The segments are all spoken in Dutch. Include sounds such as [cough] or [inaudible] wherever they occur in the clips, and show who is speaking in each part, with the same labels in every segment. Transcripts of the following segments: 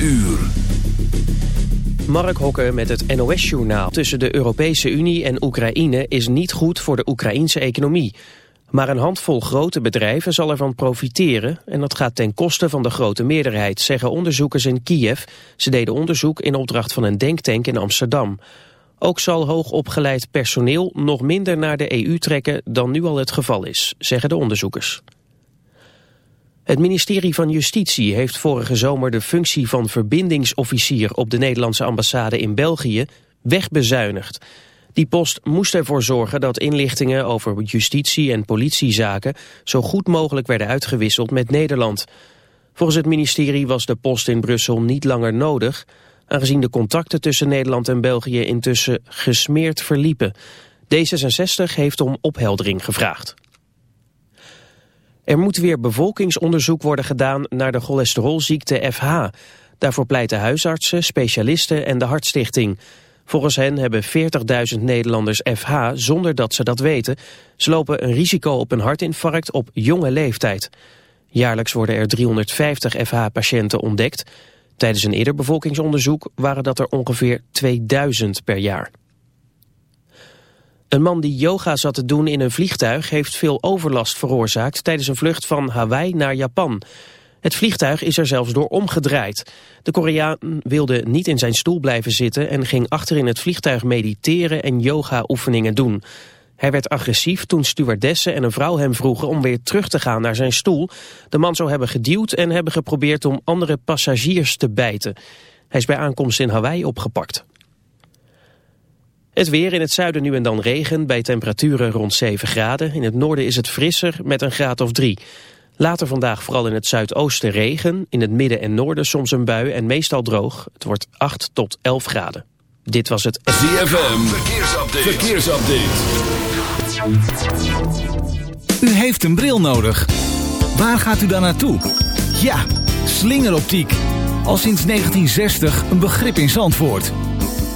Speaker 1: uur.
Speaker 2: Mark Hokker met het NOS-journaal. Tussen de Europese Unie en Oekraïne is niet goed voor de Oekraïnse economie. Maar een handvol grote bedrijven zal ervan profiteren... en dat gaat ten koste van de grote meerderheid, zeggen onderzoekers in Kiev. Ze deden onderzoek in opdracht van een denktank in Amsterdam. Ook zal hoogopgeleid personeel nog minder naar de EU trekken dan nu al het geval is, zeggen de onderzoekers. Het ministerie van Justitie heeft vorige zomer de functie van verbindingsofficier op de Nederlandse ambassade in België wegbezuinigd. Die post moest ervoor zorgen dat inlichtingen over justitie- en politiezaken zo goed mogelijk werden uitgewisseld met Nederland. Volgens het ministerie was de post in Brussel niet langer nodig, aangezien de contacten tussen Nederland en België intussen gesmeerd verliepen. D66 heeft om opheldering gevraagd. Er moet weer bevolkingsonderzoek worden gedaan naar de cholesterolziekte FH. Daarvoor pleiten huisartsen, specialisten en de Hartstichting. Volgens hen hebben 40.000 Nederlanders FH zonder dat ze dat weten. Ze lopen een risico op een hartinfarct op jonge leeftijd. Jaarlijks worden er 350 FH-patiënten ontdekt. Tijdens een eerder bevolkingsonderzoek waren dat er ongeveer 2000 per jaar. Een man die yoga zat te doen in een vliegtuig heeft veel overlast veroorzaakt tijdens een vlucht van Hawaii naar Japan. Het vliegtuig is er zelfs door omgedraaid. De Koreaan wilde niet in zijn stoel blijven zitten en ging achter in het vliegtuig mediteren en yoga-oefeningen doen. Hij werd agressief toen stewardessen en een vrouw hem vroegen om weer terug te gaan naar zijn stoel. De man zou hebben geduwd en hebben geprobeerd om andere passagiers te bijten. Hij is bij aankomst in Hawaii opgepakt. Het weer in het zuiden nu en dan regen, bij temperaturen rond 7 graden. In het noorden is het frisser met een graad of 3. Later vandaag vooral in het zuidoosten regen, in het midden en noorden soms een bui en meestal droog. Het wordt 8 tot 11 graden. Dit was het
Speaker 1: ZFM, verkeersupdate. verkeersupdate.
Speaker 3: U heeft een bril nodig. Waar gaat u dan naartoe? Ja, slingeroptiek. Al sinds 1960 een begrip in Zandvoort.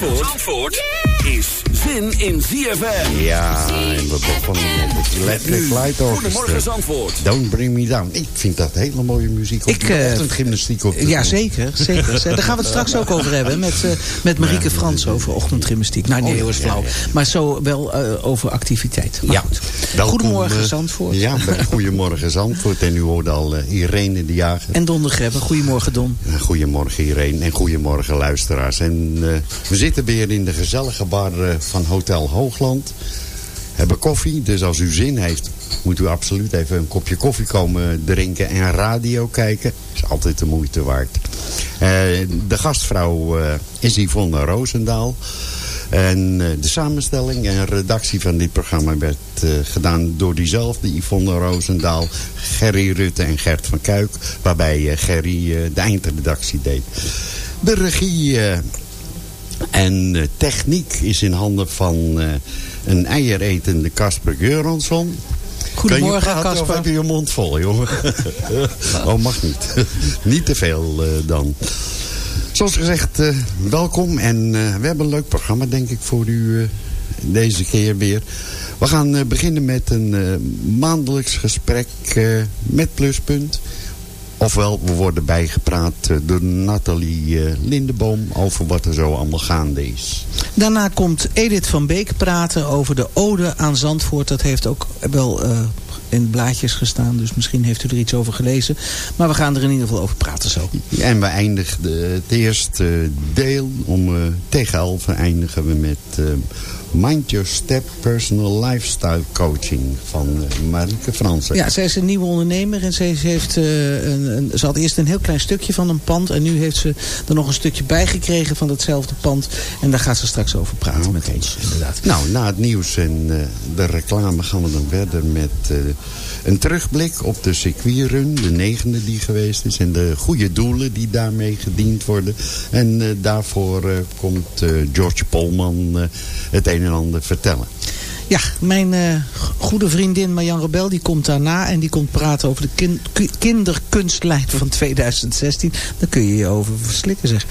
Speaker 1: Zandvoort. Is zin in ZFM.
Speaker 4: Ja, en we begonnen met het Electric Light Orchestra.
Speaker 1: Goedemorgen Zandvoort.
Speaker 4: Don't Bring Me Down. Ik vind dat hele mooie muziek. Op
Speaker 5: Ik,
Speaker 4: de
Speaker 5: eh,
Speaker 4: ochtendgymnastiek op de
Speaker 5: Ja, zeker. zeker. [laughs] Daar gaan we het straks ook over hebben. Met, eh, met Marieke Frans over ochtendgymnastiek. Nou, nee,
Speaker 4: Oh,
Speaker 5: heel is
Speaker 4: ja,
Speaker 5: flauw.
Speaker 4: ja.
Speaker 5: Maar zo wel eh, over activiteit. Maar
Speaker 4: Ja.
Speaker 5: goed.
Speaker 4: Welkom,
Speaker 5: Goedemorgen,
Speaker 4: eh,
Speaker 5: Zandvoort.
Speaker 4: Ja, [laughs] Goedemorgen Zandvoort. En u hoorde al eh, Irene de Jager.
Speaker 5: En Don de Grebbe. Goedemorgen, Don.
Speaker 4: Eh, Goedemorgen Irene en goedemorgen luisteraars. En eh, we zitten weer in de gezellige bar eh, Hotel Hoogland. Hebben koffie, dus als u zin heeft... moet u absoluut even een kopje koffie komen drinken en radio kijken. is altijd de moeite waard. Eh, de gastvrouw eh, is Yvonne Roosendaal. En eh, de samenstelling en redactie van dit programma werd gedaan door diezelfde Yvonne Roosendaal, Gerry Rutte en Gert van Kuik. Waarbij Gerry de eindredactie deed. De regie en eh, techniek is in handen van eh, een eieretende Casper Geuransson.
Speaker 5: Goedemorgen,
Speaker 4: of
Speaker 5: Casper.
Speaker 4: heb je je mond vol, jongen? [laughs] oh, mag niet. [laughs] niet te veel eh, dan. Zoals gezegd, welkom. En we hebben een leuk programma, denk ik, voor u deze keer weer. We gaan beginnen met een maandelijks gesprek met Pluspunt. Ofwel, we worden bijgepraat eh, door Nathalie eh, Lindeboom over wat er zo allemaal gaande is.
Speaker 5: Daarna komt Edith van Beek praten over de ode aan Zandvoort. Dat heeft ook wel eh, in blaadjes gestaan. Dus misschien heeft u er iets over gelezen. Maar we gaan er in ieder geval over praten zo.
Speaker 4: En we eindigen het eerste deel. Om tegen elf eindigen we met Mind Your Step Personal Lifestyle Coaching van eh, Marieke Fransen.
Speaker 5: Ja, zij is een nieuwe ondernemer en ze, heeft, eh, een, een, ze had eerst een heel klein stukje van een pand. En nu heeft ze er nog een stukje bij gekregen van datzelfde pand. En daar gaat ze straks over praten met ons, inderdaad.
Speaker 4: Nou, na het nieuws en eh, de reclame gaan we dan verder met een terugblik op de circuitrun. De negende die geweest is. En de goede doelen die daarmee gediend worden. En daarvoor komt George Polman het een en ander vertellen.
Speaker 5: Ja, mijn eh, goede vriendin Marjan Rebel die komt daarna en die komt praten over de kin ki- kinderkunstlijn van 2016. Daar kun je je over verslikken zeg.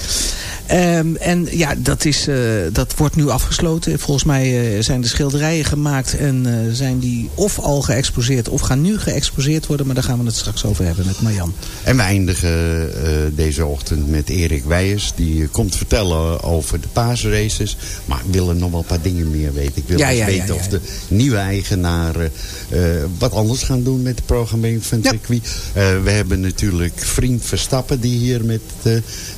Speaker 5: Ehm, en ja, dat, is, eh, dat wordt nu afgesloten. Volgens mij eh, zijn de schilderijen gemaakt en eh, zijn die of al geëxposeerd of gaan nu geëxposeerd worden. Maar daar gaan we het straks over hebben met Marjan.
Speaker 4: En we eindigen deze ochtend met Erik Weijers. Die komt vertellen over de paasraces. Maar ik wil er nog wel een paar dingen meer weten. Ik wil
Speaker 5: Ja,
Speaker 4: eens
Speaker 5: ja, ja,
Speaker 4: weten
Speaker 5: ja.
Speaker 4: of de nieuwe eigenaren wat anders gaan doen met de programmering van het circuit. We hebben natuurlijk vriend Verstappen die hier met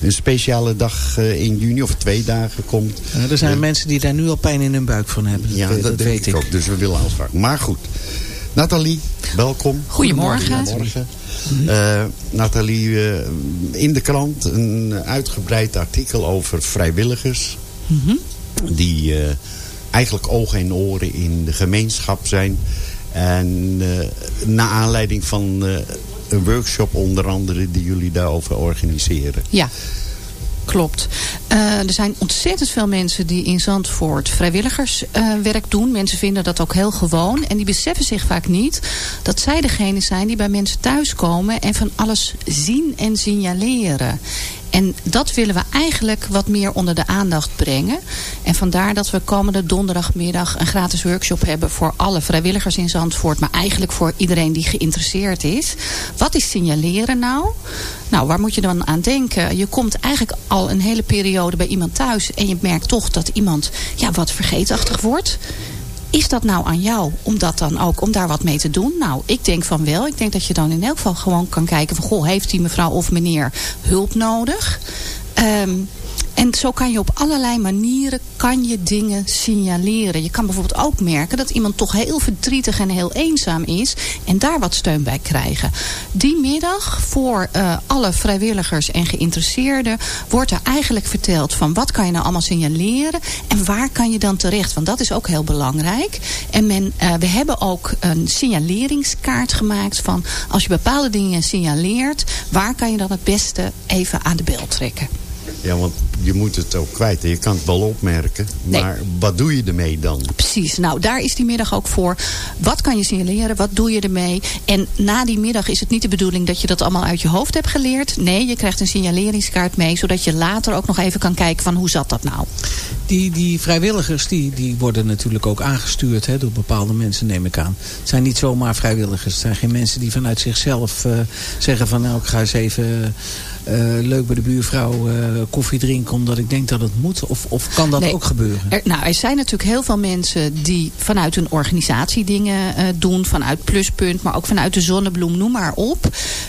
Speaker 4: een speciale dag in juni of twee dagen komt.
Speaker 5: Er zijn
Speaker 4: Eh,
Speaker 5: mensen die daar nu al pijn in hun buik van hebben.
Speaker 4: ja, dat, denk
Speaker 5: weet
Speaker 4: ik ook. Dus we willen afspraken. Maar goed. Nathalie, welkom.
Speaker 6: Goedemorgen.
Speaker 4: Goedemorgen. Eh, Nathalie, eh, in de krant een uitgebreid artikel over vrijwilligers. Die eh, eigenlijk ogen en oren in de gemeenschap zijn. En uh, na aanleiding van uh, een workshop onder andere die jullie daarover organiseren.
Speaker 6: Ja, klopt. Uh, er zijn ontzettend veel mensen die in Zandvoort vrijwilligerswerk uh, doen. Mensen vinden dat ook heel gewoon. En die beseffen zich vaak niet dat zij degene zijn die bij mensen thuiskomen en van alles zien en signaleren. En dat willen we eigenlijk wat meer onder de aandacht brengen. En vandaar dat we komende donderdagmiddag een gratis workshop hebben voor alle vrijwilligers in Zandvoort. Maar eigenlijk voor iedereen die geïnteresseerd is. Wat is signaleren nou? Nou, waar moet je dan aan denken? Je komt eigenlijk al een hele periode bij iemand thuis. En je merkt toch dat iemand ja, wat vergeetachtig wordt. Is dat nou aan jou om dat dan ook, om daar wat mee te doen? Nou, ik denk van wel. Ik denk dat je dan in elk geval gewoon kan kijken van... goh, heeft die mevrouw of meneer hulp nodig? Um, en zo kan je op allerlei manieren kan je dingen signaleren. Je kan bijvoorbeeld ook merken dat iemand toch heel verdrietig en heel eenzaam is. En daar wat steun bij krijgen. Die middag voor uh, alle vrijwilligers en geïnteresseerden wordt er eigenlijk verteld van wat kan je nou allemaal signaleren. En waar kan je dan terecht. Want dat is ook heel belangrijk. En men, uh, we hebben ook een signaleringskaart gemaakt van als je bepaalde dingen signaleert. Waar kan je dan het beste even aan de bel trekken.
Speaker 4: Ja, want je moet het ook kwijt. Je kan het wel opmerken.
Speaker 6: Nee.
Speaker 4: Maar wat doe je ermee dan?
Speaker 6: Precies, nou daar is die middag ook voor. Wat kan je signaleren? Wat doe je ermee? En na die middag is het niet de bedoeling dat je dat allemaal uit je hoofd hebt geleerd. Nee, je krijgt een signaleringskaart mee. Zodat je later ook nog even kan kijken van hoe zat dat nou?
Speaker 5: Die, die vrijwilligers die, die worden natuurlijk ook aangestuurd hè, door bepaalde mensen, neem ik aan. Het zijn niet zomaar vrijwilligers. Het zijn geen mensen die vanuit zichzelf eh, zeggen van nou ik ga eens even leuk bij de buurvrouw eh, koffie drinken omdat ik denk dat het moet. Of, of kan dat
Speaker 6: Nee.
Speaker 5: ook gebeuren?
Speaker 6: Er, nou, er zijn natuurlijk heel veel mensen die vanuit hun organisatie dingen eh, doen. Vanuit Pluspunt, maar ook vanuit de Zonnebloem, noem maar op.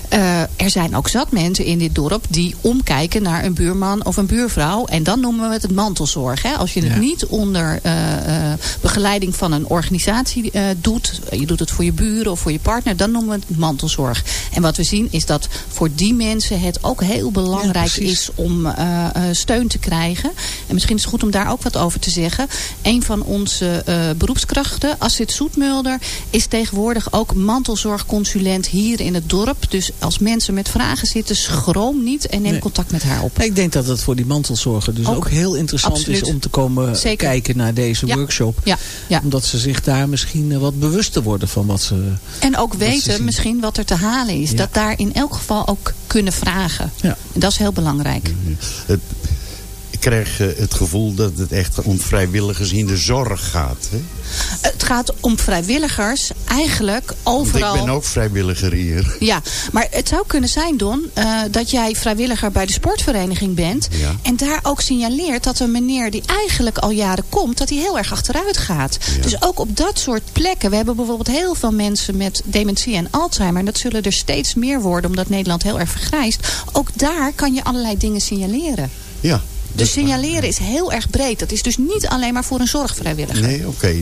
Speaker 6: Eh, er zijn ook zat mensen in dit dorp die omkijken naar een buurman of een buurvrouw. En dan noemen we het het mantelzorg. Hè? Als je het
Speaker 5: Ja.
Speaker 6: niet onder eh, eh, begeleiding van een organisatie eh, doet. Je doet het voor je buren of voor je partner. Dan noemen we het mantelzorg. En wat we zien is dat voor die mensen het ook heel belangrijk is om eh, eh, steun te krijgen. En misschien is het goed om daar ook wat over te zeggen. Een van onze eh, beroepskrachten, Astrid Zoetmulder, is tegenwoordig ook mantelzorgconsulent hier in het dorp. Dus als mensen met vragen zitten, schroom niet en neem
Speaker 5: Nee.
Speaker 6: contact met haar op.
Speaker 5: Ik denk dat het voor die mantelzorger dus ook,
Speaker 6: Ook.
Speaker 5: heel interessant
Speaker 6: Absoluut.
Speaker 5: is om te komen
Speaker 6: Zeker.
Speaker 5: kijken naar deze
Speaker 6: Ja.
Speaker 5: workshop.
Speaker 6: Ja, ja.
Speaker 5: Omdat ze zich daar misschien wat bewuster worden van wat ze...
Speaker 6: En ook weten misschien wat er te halen is. Dat daar in elk geval ook kunnen vragen.
Speaker 5: Ja.
Speaker 6: En dat is heel belangrijk.
Speaker 4: Krijg het gevoel dat het echt om vrijwilligers in de zorg gaat. Hè?
Speaker 6: Het gaat om vrijwilligers eigenlijk
Speaker 4: Want
Speaker 6: overal.
Speaker 4: ik ben ook vrijwilliger hier.
Speaker 6: Ja, maar het zou kunnen zijn, Don, eh, dat jij vrijwilliger bij de sportvereniging bent.
Speaker 4: Ja.
Speaker 6: En daar ook signaleert dat een meneer die eigenlijk al jaren komt, dat hij heel erg achteruit gaat.
Speaker 4: Ja.
Speaker 6: Dus ook op dat soort plekken. We hebben bijvoorbeeld heel veel mensen met dementie en Alzheimer. En dat zullen er steeds meer worden, omdat Nederland heel erg vergrijst. Ook daar kan je allerlei dingen signaleren.
Speaker 4: Ja.
Speaker 6: Dus signaleren is heel erg breed. Dat is dus niet alleen maar voor een zorgvrijwilliger.
Speaker 4: Nee, oké.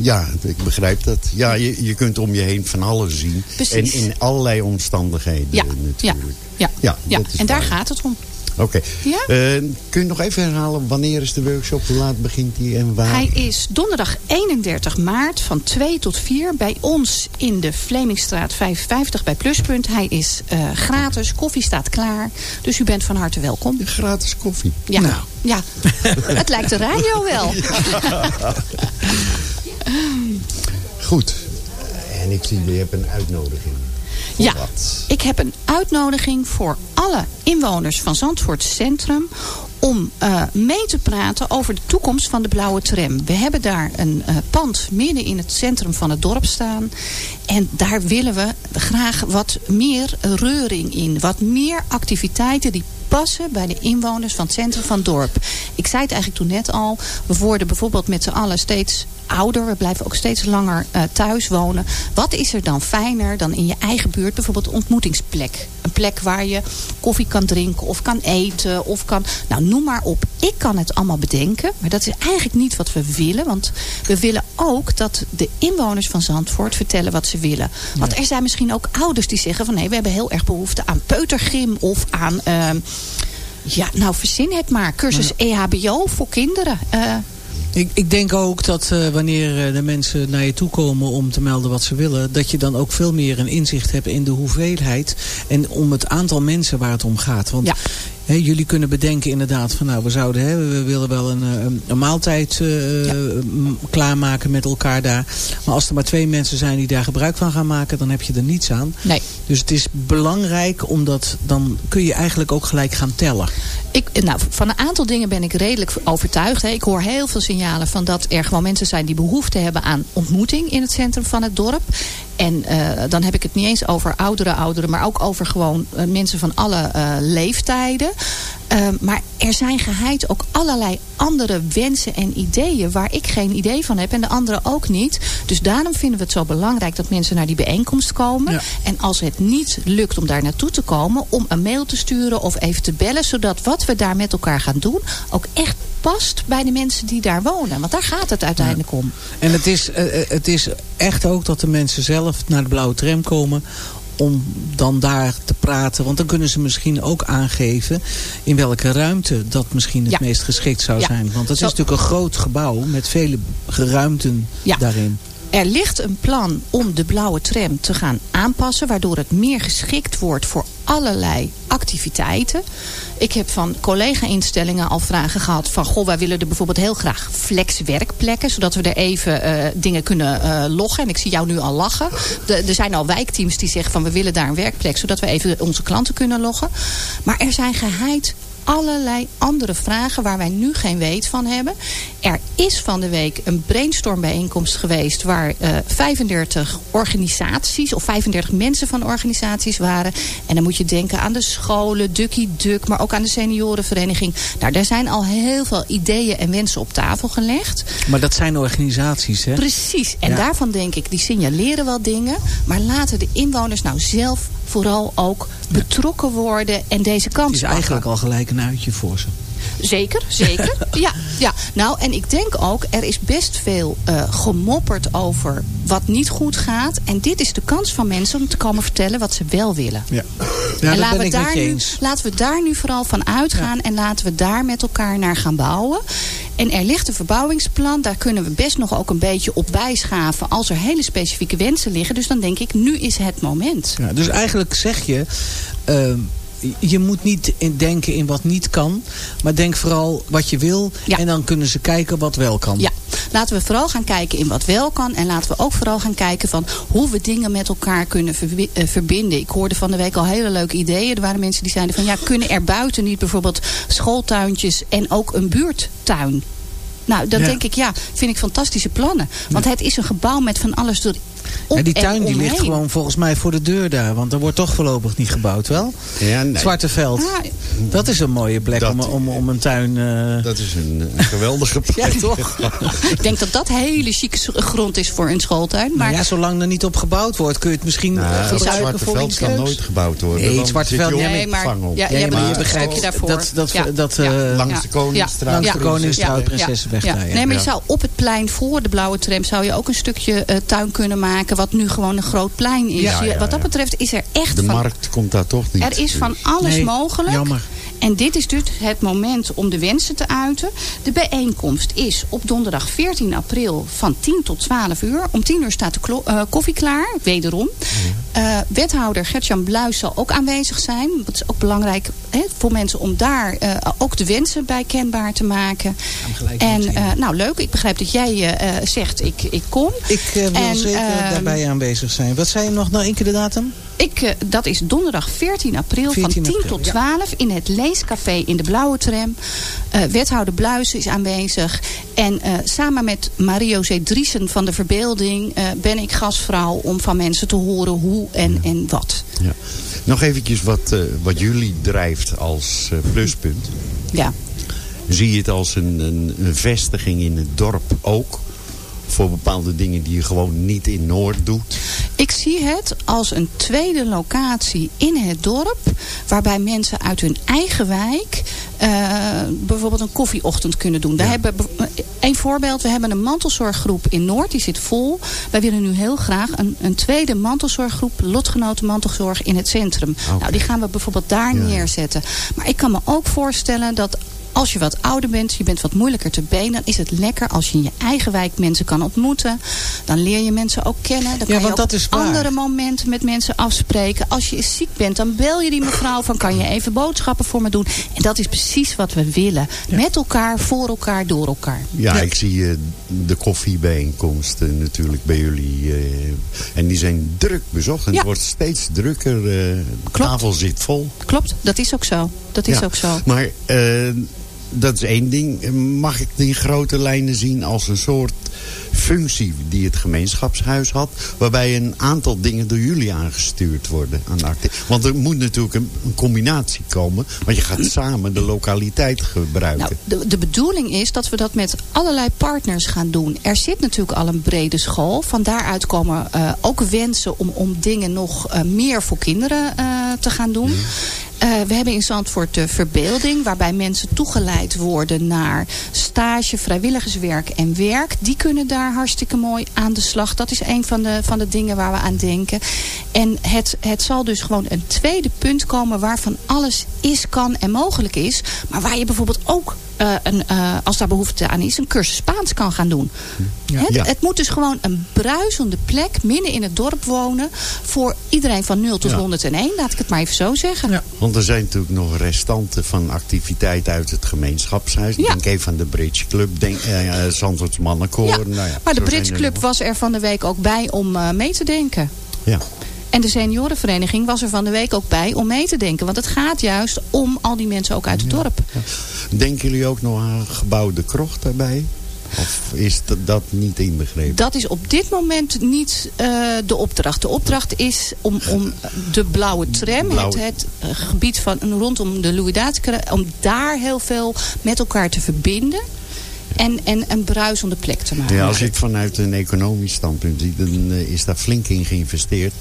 Speaker 4: Ja, ik begrijp dat. Ja, je, je kunt om je heen van alles zien.
Speaker 6: Precies.
Speaker 4: En in allerlei omstandigheden
Speaker 6: Ja,
Speaker 4: natuurlijk.
Speaker 6: ja,
Speaker 4: Ja,
Speaker 6: ja. en daar gaat het om.
Speaker 4: Oké.
Speaker 6: Ja?
Speaker 4: Eh, kun je nog even herhalen, wanneer is de workshop? Hoe laat begint die en waar?
Speaker 6: Hij is donderdag 31 maart van 2 tot 4 bij ons in de Vlemingstraat 55 bij Pluspunt. Hij is eh, gratis, koffie staat klaar. Dus u bent van harte welkom.
Speaker 4: Gratis koffie.
Speaker 6: Ja,
Speaker 5: Nou.
Speaker 6: ja. het lijkt de radio wel. [laughs]
Speaker 4: Goed. En ik zie, je hebt een uitnodiging. Voor
Speaker 6: Ja,
Speaker 4: wat?
Speaker 6: ik heb een uitnodiging voor alle inwoners van Zandvoort Centrum om eh, mee te praten over de toekomst van de blauwe tram. We hebben daar een eh, pand midden in het centrum van het dorp staan. En daar willen we graag wat meer reuring in. Wat meer activiteiten die passen bij de inwoners van het centrum van het dorp. Ik zei het eigenlijk toen net al. We worden bijvoorbeeld met z'n allen steeds ouder. We blijven ook steeds langer eh, thuis wonen. Wat is er dan fijner dan in je eigen buurt bijvoorbeeld een ontmoetingsplek? Een plek waar je koffie kan drinken of kan eten of kan... Nou, noem maar op. Ik kan het allemaal bedenken. Maar dat is eigenlijk niet wat we willen. Want we willen ook dat de inwoners van Zandvoort vertellen wat ze willen. Want er zijn misschien ook ouders die zeggen van... nee, we hebben heel erg behoefte aan peutergym of aan... ehm, ja, nou verzin het maar. Cursus EHBO voor kinderen. Eh,
Speaker 5: Ik, ik denk ook dat eh, wanneer eh, de mensen naar je toe komen om te melden wat ze willen... dat je dan ook veel meer een inzicht hebt in de hoeveelheid... en om het aantal mensen waar het om gaat. Want. Hè, jullie kunnen bedenken inderdaad van... nou, we zouden, hè, we willen wel een, eh, een, een maaltijd eh,
Speaker 6: Ja.
Speaker 5: klaarmaken met elkaar daar. Maar als er maar twee mensen zijn die daar gebruik van gaan maken... dan heb je er niets aan.
Speaker 6: nee.
Speaker 5: Dus het is belangrijk omdat dan kun je eigenlijk ook gelijk gaan tellen.
Speaker 6: Ik, nou, van een aantal dingen ben ik redelijk overtuigd. Hè. Ik hoor heel veel signalen van dat er gewoon mensen zijn die behoefte hebben aan ontmoeting in het centrum van het dorp. En eh, dan heb ik het niet eens over oudere ouderen, maar ook over gewoon eh, mensen van alle eh, leeftijden. Eh, maar er zijn geheid ook allerlei andere wensen en ideeën waar ik geen idee van heb en de anderen ook niet. Dus daarom vinden we het zo belangrijk dat mensen naar die bijeenkomst komen.
Speaker 5: Ja.
Speaker 6: En als het niet lukt om daar naartoe te komen, om een mail te sturen of even te bellen, zodat wat we daar met elkaar gaan doen ook echt past bij de mensen die daar wonen. Want daar gaat het uiteindelijk om.
Speaker 5: En het is, eh, eh, het is echt ook dat de mensen zelf naar de blauwe tram komen om dan daar te praten. Want dan kunnen ze misschien ook aangeven in welke ruimte dat misschien het
Speaker 6: Ja.
Speaker 5: meest geschikt zou
Speaker 6: Ja.
Speaker 5: zijn. Want het is natuurlijk een groot gebouw met vele geruimten
Speaker 6: Ja.
Speaker 5: daarin.
Speaker 6: Er ligt een plan om de blauwe tram te gaan aanpassen... waardoor het meer geschikt wordt voor allerlei activiteiten. Ik heb van collega-instellingen al vragen gehad van... goh, wij willen er bijvoorbeeld heel graag flexwerkplekken... zodat we er even eh, dingen kunnen eh, loggen. En ik zie jou nu al lachen. Er zijn al wijkteams die zeggen van... we willen daar een werkplek... zodat we even onze klanten kunnen loggen. Maar er zijn geheid allerlei andere vragen waar wij nu geen weet van hebben. Er is van de week een brainstormbijeenkomst geweest... waar eh 35 organisaties of 35 mensen van organisaties waren. En dan moet je denken aan de scholen, Ducky Duck... maar ook aan de seniorenvereniging. Nou, daar zijn al heel veel ideeën en wensen op tafel gelegd.
Speaker 5: Maar dat zijn organisaties, hè?
Speaker 6: Precies. En
Speaker 5: Ja.
Speaker 6: daarvan denk ik, die signaleren wel dingen. Maar laten de inwoners nou zelf vooral ook betrokken worden en deze kans
Speaker 5: Het is eigenlijk al gelijk een uitje voor ze.
Speaker 6: Zeker, zeker. [laughs] ja, ja. Nou, en ik denk ook, er is best veel eh, gemopperd over wat niet goed gaat. En dit is de kans van mensen om te komen vertellen wat ze wel willen.
Speaker 5: Ja,
Speaker 6: en
Speaker 5: dat
Speaker 6: laten we,
Speaker 5: ik
Speaker 6: daar nu, laten we daar nu vooral van uitgaan. En laten we daar met elkaar naar gaan bouwen. En er ligt een verbouwingsplan. Daar kunnen we best nog ook een beetje op bijschaven. Als er hele specifieke wensen liggen. Dus dan denk ik, nu is het moment.
Speaker 5: Ja, dus eigenlijk zeg je... ehm, je moet niet in denken in wat niet kan. Maar denk vooral wat je wil.
Speaker 6: Ja.
Speaker 5: En dan kunnen ze kijken wat wel kan.
Speaker 6: Ja, laten we vooral gaan kijken in wat wel kan. En laten we ook vooral gaan kijken van hoe we dingen met elkaar kunnen eh, verbinden. Ik hoorde van de week al hele leuke ideeën. Er waren mensen die zeiden van ja, kunnen er buiten niet bijvoorbeeld schooltuintjes en ook een buurttuin? Nou, dan
Speaker 5: Ja.
Speaker 6: denk ik, ja, vind ik fantastische plannen. Want het is een gebouw met van alles
Speaker 5: En die
Speaker 6: en
Speaker 5: tuin die ligt gewoon volgens mij voor de deur daar. Want er wordt toch voorlopig niet gebouwd, wel?
Speaker 4: Ja, nee,
Speaker 5: Zwarte Veld.
Speaker 6: Ah,
Speaker 5: Dat is een mooie plek
Speaker 4: Dat-
Speaker 5: om, om, om een tuin... eh,
Speaker 4: dat is een, een geweldige [laughs]
Speaker 5: Ja,
Speaker 4: plek.
Speaker 5: toch? [laughs]
Speaker 6: ik denk dat dat hele chique grond is voor een schooltuin. Maar
Speaker 5: Maar ja, zolang er niet op gebouwd wordt, kun je het misschien
Speaker 4: Nou, het
Speaker 5: gebruiken
Speaker 4: Zwarte
Speaker 5: voor
Speaker 4: Veld kan nooit gebouwd worden.
Speaker 5: Nee, het Zwarte Veld- Nee,
Speaker 6: maar ja,
Speaker 5: Nee, maar je
Speaker 6: het
Speaker 5: begrijpt
Speaker 6: daarvoor.
Speaker 5: dat, dat,
Speaker 6: Ja.
Speaker 5: dat,
Speaker 6: Ja.
Speaker 5: eh,
Speaker 4: Langs de Koningsstraat.
Speaker 5: langs de
Speaker 6: Ja.
Speaker 5: Koningsstraat,
Speaker 6: Ja.
Speaker 5: Prinsessenweg
Speaker 6: Ja.
Speaker 5: daar, ja.
Speaker 6: Nee, maar je
Speaker 4: Ja.
Speaker 6: zou op het plein voor de blauwe tram zou je ook een stukje eh, tuin kunnen maken. Wat nu gewoon een groot plein is.
Speaker 4: Ja,
Speaker 6: Je-
Speaker 4: ja,
Speaker 6: wat dat
Speaker 4: ja.
Speaker 6: betreft is er echt
Speaker 4: De
Speaker 6: van.
Speaker 4: markt komt daar toch niet.
Speaker 6: Er is van alles
Speaker 5: Nee,
Speaker 6: mogelijk.
Speaker 5: jammer.
Speaker 6: En dit is dus het moment om de wensen te uiten. De bijeenkomst is op donderdag 14 april van 10 tot 12 uur. Om 10 uur staat de eh, koffie klaar, wederom. Eh, wethouder Gertjan Bluis zal ook aanwezig zijn. Dat is ook belangrijk hè, voor mensen om daar eh, ook de wensen bij kenbaar te maken. En nou leuk, ik begrijp dat jij zegt ik, ik kom.
Speaker 5: Ik wil
Speaker 6: En,
Speaker 5: zeker
Speaker 6: ehm,
Speaker 5: daarbij aanwezig zijn. Wat zei je nog nou één keer de datum?
Speaker 6: Ik, dat is donderdag 14 april
Speaker 5: 14
Speaker 6: van 10
Speaker 5: april,
Speaker 6: tot
Speaker 5: ja.
Speaker 6: 12 in het Leescafé in de Blauwe Tram. Eh, wethouder Bluis is aanwezig. En eh, samen met Mario-José Driesen van de Verbeelding eh, ben ik gastvrouw om van mensen te horen hoe en, en wat.
Speaker 4: Ja. Nog eventjes wat, wat jullie drijft als pluspunt.
Speaker 6: Ja.
Speaker 4: Zie je het als een, een, een vestiging in het dorp ook? Voor bepaalde dingen die je gewoon niet in Noord doet?
Speaker 6: Ik zie het als een tweede locatie in het dorp. Waarbij mensen uit hun eigen wijk eh, bijvoorbeeld een koffieochtend kunnen doen. Daar
Speaker 4: Ja.
Speaker 6: hebben, een voorbeeld, we hebben een mantelzorggroep in Noord. Die zit vol. Wij willen nu heel graag een, een tweede mantelzorggroep. Lotgenoten mantelzorg in het centrum. Nou, die gaan we bijvoorbeeld daar
Speaker 4: Ja.
Speaker 6: neerzetten. Maar ik kan me ook voorstellen dat als je wat ouder bent, je bent wat moeilijker te benen, dan is het lekker als je in je eigen wijk mensen kan ontmoeten. Dan leer je mensen ook kennen. Dan kan je
Speaker 5: want
Speaker 6: ook
Speaker 5: dat is waar.
Speaker 6: andere momenten met mensen afspreken. Als je eens ziek bent, dan bel je die mevrouw van kan je even boodschappen voor me doen. En dat is precies wat we willen. Met elkaar, voor elkaar, door elkaar.
Speaker 4: Ja, ik zie eh, de koffiebijeenkomsten natuurlijk bij jullie. eh, en die zijn druk bezocht. En
Speaker 6: Ja.
Speaker 4: het wordt steeds drukker. eh, de tafel zit vol.
Speaker 6: Klopt, dat is ook zo. Dat is
Speaker 4: Ja.
Speaker 6: ook zo.
Speaker 4: Maar eh, dat is één ding. Mag ik die grote lijnen zien als een soort functie die het gemeenschapshuis had. Waarbij een aantal dingen door jullie aangestuurd worden. Aan de Want er moet natuurlijk een, een combinatie komen. Want je gaat samen de lokaliteit gebruiken.
Speaker 6: Nou, de, de bedoeling is dat we dat met allerlei partners gaan doen. Er zit natuurlijk al een brede school. Van daaruit komen eh, ook wensen om, om dingen nog eh, meer voor kinderen eh, te gaan doen. We hebben in Zandvoort de verbeelding, waarbij mensen toegeleid worden naar stage, vrijwilligerswerk en werk. Die kunnen daar hartstikke mooi aan de slag. Dat is een van de, van de dingen waar we aan denken. En het, het zal dus gewoon een tweede punt komen waarvan alles is, kan en mogelijk is. Maar waar je bijvoorbeeld ook eh, een, eh, als daar behoefte aan is, een cursus Spaans kan gaan doen. Het,
Speaker 4: Ja.
Speaker 6: het moet dus gewoon een bruisende plek midden in het dorp wonen. Voor iedereen van 0 tot
Speaker 4: Ja.
Speaker 6: 101, laat ik het maar even zo zeggen.
Speaker 5: Ja.
Speaker 4: Want er zijn natuurlijk nog restanten van activiteiten uit het gemeenschapshuis. Denk even aan de Bridge Club, denk, eh, Zandvoorts Mannenkoor. Nou ja,
Speaker 6: maar de
Speaker 4: er
Speaker 6: Club was er van de week ook bij om mee te denken.
Speaker 4: Ja.
Speaker 6: En de seniorenvereniging was er van de week ook bij om mee te denken. Want het gaat juist om al die mensen ook uit het dorp.
Speaker 4: Denken jullie ook nog aan gebouw De Krocht daarbij? Of is dat, niet inbegrepen?
Speaker 6: Dat is op dit moment niet eh, de opdracht. De opdracht is om, om de blauwe tram,
Speaker 4: Blauwe-
Speaker 6: het, het eh, gebied van, rondom de louis om daar heel veel met elkaar te verbinden. En, en een bruisende plek te maken.
Speaker 4: Ja, als je het vanuit een economisch standpunt ziet, dan eh, is daar flink in geïnvesteerd.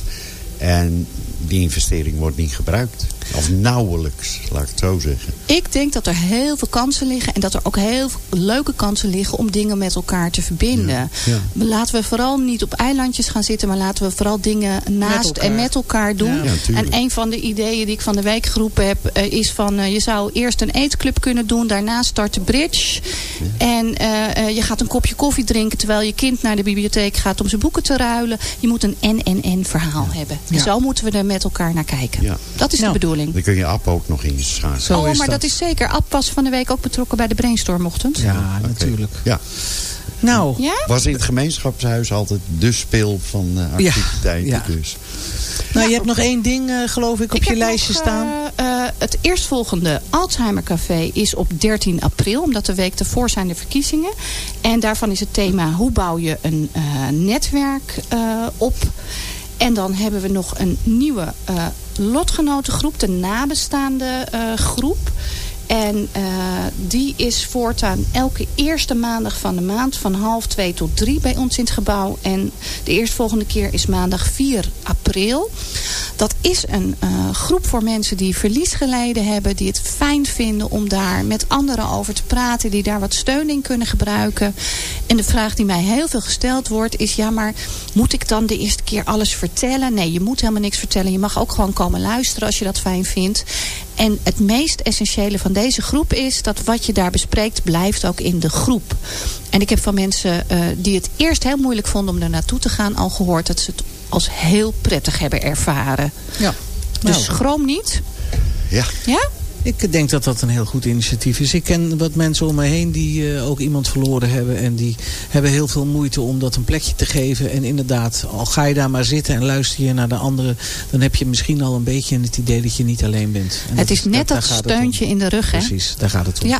Speaker 4: En die investering wordt niet gebruikt. Of nauwelijks, laat ik het zo zeggen.
Speaker 6: Ik denk dat er heel veel kansen liggen. En dat er ook heel veel leuke kansen liggen om dingen met elkaar te verbinden.
Speaker 4: Ja.
Speaker 6: Laten we vooral niet op eilandjes gaan zitten. Maar laten we vooral dingen naast en met elkaar doen.
Speaker 4: Ja,
Speaker 6: en een van de ideeën die ik van de week geroepen heb. eh, is van eh, je zou eerst een eetclub kunnen doen. Daarna start de bridge. En eh, eh, je gaat een kopje koffie drinken. Terwijl je kind naar de bibliotheek gaat om zijn boeken te ruilen. Je moet een en-en-en verhaal hebben. En zo moeten we er met elkaar naar kijken.
Speaker 4: Ja.
Speaker 6: Dat is
Speaker 5: Nou,
Speaker 6: de bedoeling.
Speaker 4: Dan kun je app ook nog inschakelen.
Speaker 5: Zo
Speaker 6: oh,
Speaker 5: is
Speaker 6: maar dat.
Speaker 5: dat.
Speaker 6: is zeker. Ab was van de week ook betrokken bij de brainstormochtend.
Speaker 5: Ja, natuurlijk.
Speaker 4: Ja.
Speaker 5: Nou,
Speaker 6: Ja?
Speaker 4: Was in het gemeenschapshuis altijd de speel van eh,
Speaker 5: Ja,
Speaker 4: activiteiten.
Speaker 5: ja.
Speaker 4: Dus.
Speaker 5: nou je hebt nog één ding, eh, geloof ik, op
Speaker 6: Ik
Speaker 5: je lijstje
Speaker 6: nog,
Speaker 5: staan.
Speaker 6: eh, eh, het eerstvolgende Alzheimer Café is op 13 april. Omdat de week ervoor zijn de verkiezingen. En daarvan is het thema hoe bouw je een eh, netwerk eh, op. En dan hebben we nog een nieuwe eh, lotgenotengroep. De nabestaande eh, groep. En eh, die is voortaan elke eerste maandag van de maand van half twee tot drie bij ons in het gebouw. En de eerstvolgende keer is maandag 4 april. Dat is een eh, groep voor mensen die verlies geleden hebben. Die het fijn vinden om daar met anderen over te praten. Die daar wat steun in kunnen gebruiken. En de vraag die mij heel veel gesteld wordt is... ja, maar moet ik dan de eerste keer alles vertellen? Nee, je moet helemaal niks vertellen. Je mag ook gewoon komen luisteren als je dat fijn vindt. En het meest essentiële van deze groep is... dat wat je daar bespreekt blijft ook in de groep. En ik heb van mensen eh, die het eerst heel moeilijk vonden om er naartoe te gaan... al gehoord dat ze het als heel prettig hebben ervaren.
Speaker 5: Ja.
Speaker 6: Dus
Speaker 5: Nou,
Speaker 6: schroom niet.
Speaker 4: Ja.
Speaker 6: Ja?
Speaker 5: Ik denk dat dat een heel goed initiatief is. Ik ken wat mensen om me heen die eh, ook iemand verloren hebben. En die hebben heel veel moeite om dat een plekje te geven. En inderdaad, al ga je daar maar zitten en luister je naar de anderen. Dan heb je misschien al een beetje het idee dat je niet alleen bent. En
Speaker 6: Het is net dat steuntje in de rug, hè?
Speaker 5: Precies, daar gaat het om.
Speaker 6: Ja.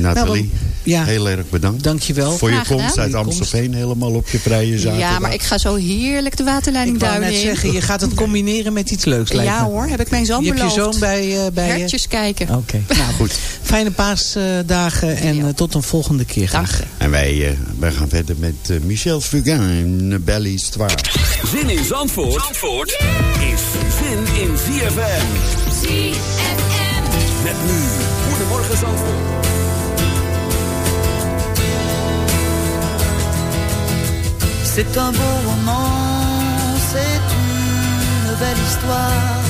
Speaker 4: Nathalie,
Speaker 5: Nou, ja.
Speaker 4: heel erg bedankt.
Speaker 5: Dankjewel.
Speaker 4: Voor je komst
Speaker 6: gedaan.
Speaker 4: uit
Speaker 5: je
Speaker 4: Amstelveen helemaal op je vrije zaterdag.
Speaker 6: ja, maar ik ga zo heerlijk de waterleiding
Speaker 5: Ik wou net
Speaker 6: in.
Speaker 5: zeggen, je gaat het combineren met iets leuks. lijkt
Speaker 6: Ja
Speaker 5: me.
Speaker 6: hoor, heb ik mijn zoon
Speaker 5: Je hebt je
Speaker 6: beloofd.
Speaker 5: zoon bij, eh, bij je?
Speaker 6: Kijken.
Speaker 5: Oké, [laughs] nou goed. Fijne paasdagen en eh, tot een volgende keer graag.
Speaker 4: En wij, eh, wij gaan verder met eh, Michel Fugain en Belle Histoire.
Speaker 1: Zin in Zandvoort, Zandvoort is zin in ZFM. Met nu, Goedemorgen Zandvoort.
Speaker 7: C'est un beau roman, c'est une belle histoire,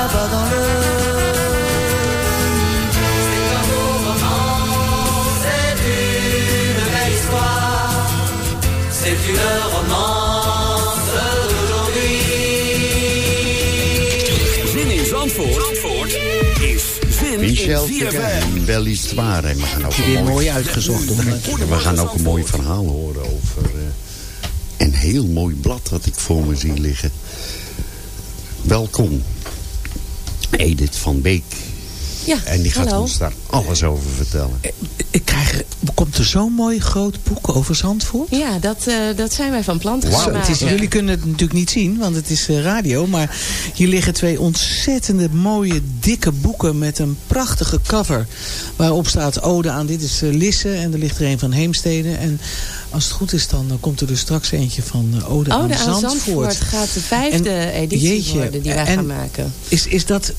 Speaker 7: là-bas dans le C'est un beau roman, c'est une belle histoire, c'est une romance d'aujourd'hui.
Speaker 1: Zin in Zandvoort, Zandvoort is zin
Speaker 4: Michel
Speaker 1: in ZFM.
Speaker 4: belle histoire. En we gaan ook een mooi,
Speaker 5: mooi uitgezocht.
Speaker 4: We gaan ook een mooi verhaal horen over eh, een heel mooi blad dat ik voor me zie liggen. Welkom, Edith van Beek.
Speaker 8: Ja,
Speaker 4: En die gaat
Speaker 8: hallo.
Speaker 4: ons daar alles over vertellen.
Speaker 5: Ik krijg, komt er zo'n mooi groot boek over Zandvoort?
Speaker 8: Ja, dat, eh, dat zijn wij van plan te
Speaker 5: Wauw,
Speaker 8: gaan
Speaker 5: het is, jullie kunnen het natuurlijk niet zien, want het is eh, radio. Maar hier liggen twee ontzettende mooie, dikke boeken met een prachtige cover. Waarop staat Ode aan, dit is eh, Lisse en er ligt er een van Heemstede. En als het goed is, dan eh, komt er dus straks eentje van eh, Ode,
Speaker 8: Ode
Speaker 5: aan
Speaker 8: aan
Speaker 5: Zandvoort.
Speaker 8: Zandvoort gaat de vijfde
Speaker 5: En,
Speaker 8: editie
Speaker 5: jeetje,
Speaker 8: worden die wij
Speaker 5: en
Speaker 8: gaan maken.
Speaker 5: Is, is dat, eh,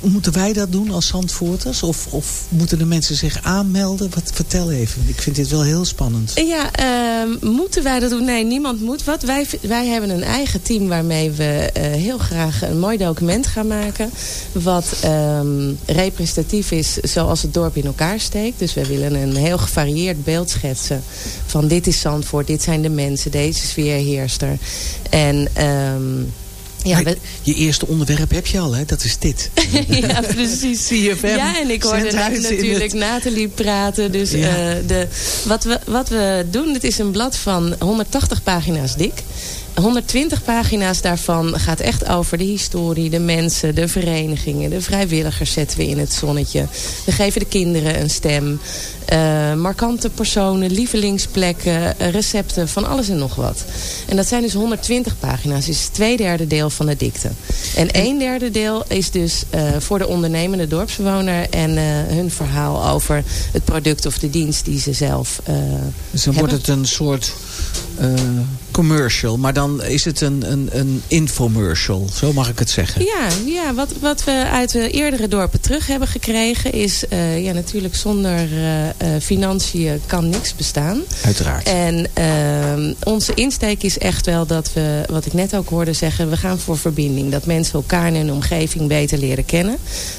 Speaker 5: moeten wij dat doen als Zandvoorters? Of, of moeten de mensen zich aanmelden? Wat, vertel even, ik vind dit wel heel spannend.
Speaker 8: Ja, ehm, moeten wij dat doen? Nee, niemand moet wat. Wij, wij hebben een eigen team waarmee we eh, heel graag een mooi document gaan maken. Wat ehm, representatief is zoals het dorp in elkaar steekt. Dus we willen een heel gevarieerd beeld schetsen. Van dit is Zandvoort, dit zijn de mensen, deze sfeer heerst er. En... ehm, ja, we-
Speaker 5: Je eerste onderwerp heb je al, hè? Dat is dit. [laughs]
Speaker 8: ja, precies.
Speaker 5: CFM.
Speaker 8: Ja, en ik hoorde natuurlijk
Speaker 5: het-
Speaker 8: Nathalie praten. Dus
Speaker 5: Ja.
Speaker 8: eh, de, wat, we, wat we doen, het is een blad van 180 pagina's dik. 120 pagina's daarvan gaat echt over de historie, de mensen, de verenigingen. De vrijwilligers zetten we in het zonnetje. We geven de kinderen een stem. eh, markante personen, lievelingsplekken, recepten, van alles en nog wat. En dat zijn dus 120 pagina's. Dus twee derde deel van de dikte. En een derde deel is dus eh, voor de ondernemende dorpsbewoner... en eh, hun verhaal over het product of de dienst die ze zelf
Speaker 5: Dus dan wordt het een soort commercial. Maar dan is het een, een, een infomercial. Zo mag ik het zeggen.
Speaker 8: Ja, ja wat, wat we uit de eerdere dorpen terug hebben gekregen is... eh, ja, natuurlijk zonder eh, eh, financiën kan niks bestaan.
Speaker 5: Uiteraard.
Speaker 8: En ehm, onze insteek is echt wel dat we, wat ik net ook hoorde zeggen... we gaan voor verbinding. Dat mensen elkaar en hun omgeving beter leren kennen.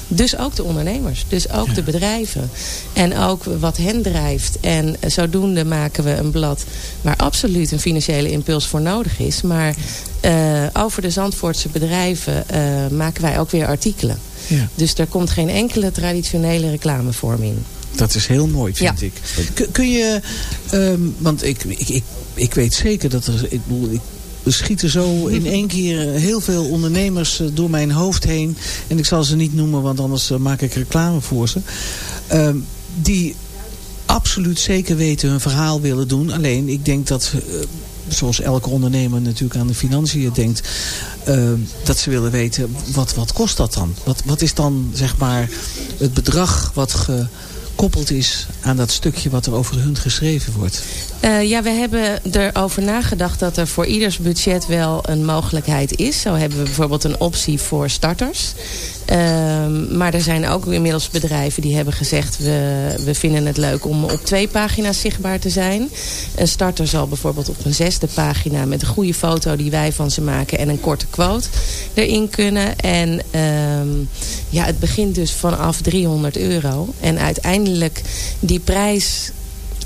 Speaker 8: Dus ook de ondernemers. Dus ook de bedrijven. En ook wat hen drijft. En zodoende maken we een blad... waar absoluut een financiële impuls voor nodig is. Maar eh, over de Zandvoortse bedrijven eh, maken wij ook weer artikelen.
Speaker 5: Ja.
Speaker 8: Dus er komt geen enkele traditionele reclamevorm in.
Speaker 5: Dat is heel mooi, vind
Speaker 8: Ja.
Speaker 5: ik. Kun, kun je, ehm, want ik, ik, ik, ik weet zeker dat er, ik bedoel, ik, er schieten zo in één keer heel veel ondernemers eh, door mijn hoofd heen. En ik zal ze niet noemen, want anders maak ik reclame voor ze. Ehm, die absoluut zeker weten hun verhaal willen doen. Alleen, ik denk dat, zoals elke ondernemer natuurlijk aan de financiën denkt... eh, dat ze willen weten, wat, wat kost dat dan? Wat, wat is dan, zeg maar, het bedrag wat gekoppeld is aan dat stukje wat er over hun geschreven wordt?
Speaker 8: Eh, ja, we hebben erover nagedacht dat er voor ieders budget wel een mogelijkheid is. Zo hebben we bijvoorbeeld een optie voor starters. Ehm, maar er zijn ook inmiddels bedrijven die hebben gezegd... We, we vinden het leuk om op twee pagina's zichtbaar te zijn. Een starter zal bijvoorbeeld op een zesde pagina... met een goede foto die wij van ze maken... en een korte quote erin kunnen. En ehm, ja, het begint dus vanaf 300 euro. En uiteindelijk die prijs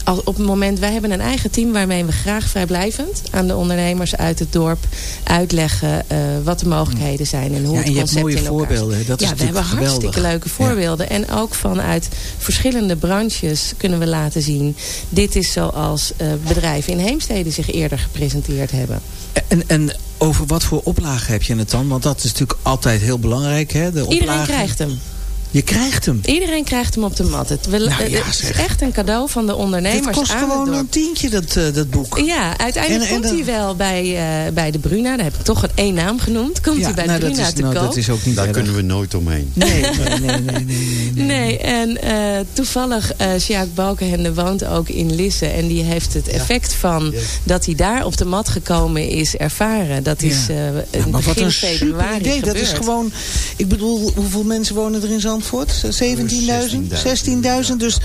Speaker 8: als op het moment, wij hebben een eigen team waarmee we graag vrijblijvend aan de ondernemers uit het dorp uitleggen eh, wat de mogelijkheden zijn en hoe
Speaker 5: Ja,
Speaker 8: het
Speaker 5: en je hebt
Speaker 8: concept
Speaker 5: mooie
Speaker 8: in elkaar
Speaker 5: voorbeelden. Dat is
Speaker 8: ja, we hebben hartstikke leuke voorbeelden. En ook vanuit verschillende branches kunnen we laten zien. Dit is zoals eh, bedrijven in Heemstede zich eerder gepresenteerd hebben.
Speaker 5: En, en over wat voor oplagen heb je het dan? Want dat is natuurlijk altijd heel belangrijk. Hè? De
Speaker 8: Iedereen
Speaker 5: oplagen.
Speaker 8: krijgt hem.
Speaker 5: Je krijgt hem.
Speaker 8: Iedereen krijgt hem op de mat. Het, we-
Speaker 5: Nou ja,
Speaker 8: het is echt een cadeau van de ondernemers
Speaker 5: Het kost
Speaker 8: aan
Speaker 5: gewoon een tientje, dat, eh, dat boek.
Speaker 8: Ja, uiteindelijk
Speaker 5: En- en
Speaker 8: komt
Speaker 5: dan-
Speaker 8: hij wel bij, eh, bij de Bruna. Daar heb ik toch een één naam genoemd. Komt hij bij
Speaker 5: nou, dat
Speaker 8: Bruna
Speaker 5: is,
Speaker 8: te
Speaker 5: nou,
Speaker 8: koop.
Speaker 5: dat is ook niet
Speaker 4: Daar
Speaker 5: erg.
Speaker 4: kunnen we nooit omheen.
Speaker 5: Nee, nee, nee, nee, nee, nee, nee.
Speaker 8: Nee, en eh, toevallig, eh Sjaak Balkenhende woont ook in Lisse. En die heeft het effect van dat hij daar op de mat gekomen is ervaren. Dat is
Speaker 5: Ja.
Speaker 8: eh
Speaker 5: maar wat een super idee. Dat is gewoon... Ik bedoel, hoeveel mensen wonen er in Zandvoort? 17.000? 16.000. Dus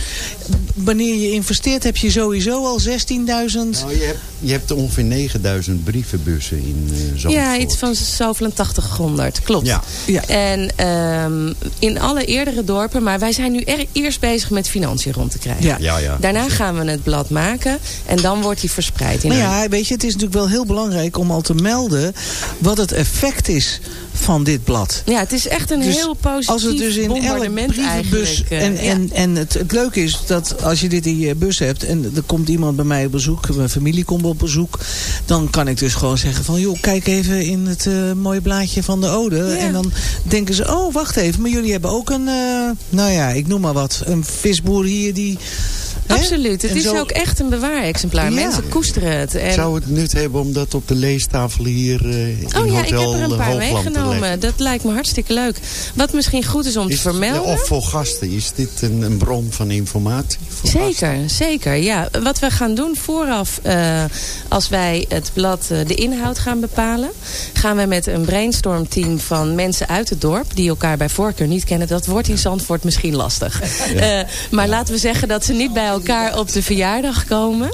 Speaker 5: wanneer je investeert heb je sowieso al 16.000.
Speaker 4: Nou, je, hebt, je hebt ongeveer 9000 brievenbussen in eh Zandvoort.
Speaker 8: Ja, iets van zoveel en 800, klopt.
Speaker 4: Ja.
Speaker 5: Ja.
Speaker 8: En ehm, in alle eerdere dorpen, maar wij zijn nu er, eerst bezig met financiën rond te krijgen.
Speaker 5: Ja.
Speaker 4: Ja, ja.
Speaker 8: Daarna gaan we het blad maken en dan wordt hij verspreid. In
Speaker 5: Maar ja, weet je, het is natuurlijk wel heel belangrijk om al te melden wat het effect is van dit blad.
Speaker 8: ja, het is echt een
Speaker 5: Dus
Speaker 8: heel positief
Speaker 5: Als het dus in elk brievenbus...
Speaker 8: eh,
Speaker 5: En,
Speaker 8: ja.
Speaker 5: en, en het, het leuke is dat als je dit in je bus hebt... en er komt iemand bij mij op bezoek, mijn familie komt op bezoek... dan kan ik dus gewoon zeggen van... joh, kijk even in het eh, mooie blaadje van de ode.
Speaker 8: Ja.
Speaker 5: En dan denken ze, oh, wacht even, maar jullie hebben ook een... eh, nou ja, ik noem maar wat, een visboer hier die...
Speaker 8: Absoluut, het
Speaker 5: En
Speaker 8: is
Speaker 5: zo-
Speaker 8: ook echt een bewaarexemplaar.
Speaker 5: Ja.
Speaker 8: Mensen koesteren het. En...
Speaker 4: Zou het nut hebben om dat op de leestafel hier eh, in
Speaker 8: Oh ja, ik heb er een paar meegenomen. Dat lijkt me hartstikke leuk. Wat misschien goed is om te vermelden.
Speaker 4: Of voor gasten, is dit een, een bron van informatie? voor gasten?
Speaker 8: Zeker, zeker. Ja, wat we gaan doen vooraf, eh, als wij het blad, eh, de inhoud gaan bepalen, gaan we met een brainstormteam van mensen uit het dorp, die elkaar bij voorkeur niet kennen. Dat wordt in Zandvoort misschien lastig. Maar laten we zeggen dat ze niet bij elkaar op de verjaardag komen.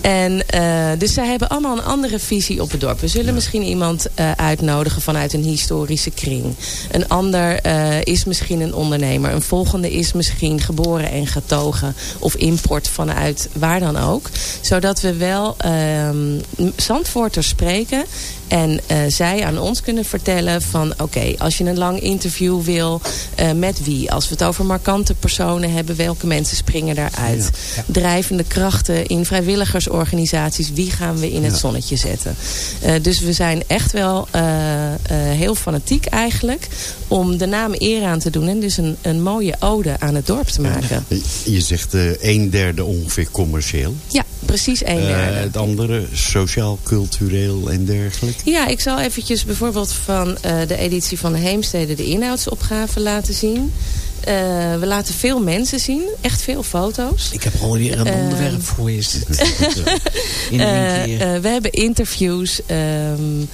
Speaker 8: En, eh, dus zij hebben allemaal een andere visie op het dorp. We zullen misschien iemand eh, uitnodigen vanuit een historische kring. Een ander eh, is misschien een ondernemer. Een volgende is misschien geboren en getogen. Of import vanuit waar dan ook. Zodat we wel ehm Zandvoorters spreken. En eh, zij aan ons kunnen vertellen van... oké, als je een lang interview wil, eh, met wie? Als we het over markante personen hebben... welke mensen springen daaruit? Drijvende krachten in vrijwilligersorganisaties... wie gaan we in het
Speaker 4: Ja.
Speaker 8: zonnetje zetten? Eh, dus we zijn echt wel heel fanatiek eigenlijk... om de naam eer aan te doen... en dus een, een mooie ode aan het dorp te maken.
Speaker 4: Je zegt een derde ongeveer commercieel.
Speaker 8: Ja, precies een derde.
Speaker 4: het andere sociaal, cultureel en dergelijke.
Speaker 8: Ja, ik zal eventjes bijvoorbeeld van eh, de editie van Heemstede de inhoudsopgave laten zien. Eh, we laten veel mensen zien, echt veel foto's.
Speaker 5: Ik heb alweer een
Speaker 8: Eh,
Speaker 5: onderwerp voor je. [laughs] In
Speaker 8: eh, we hebben interviews. ehm,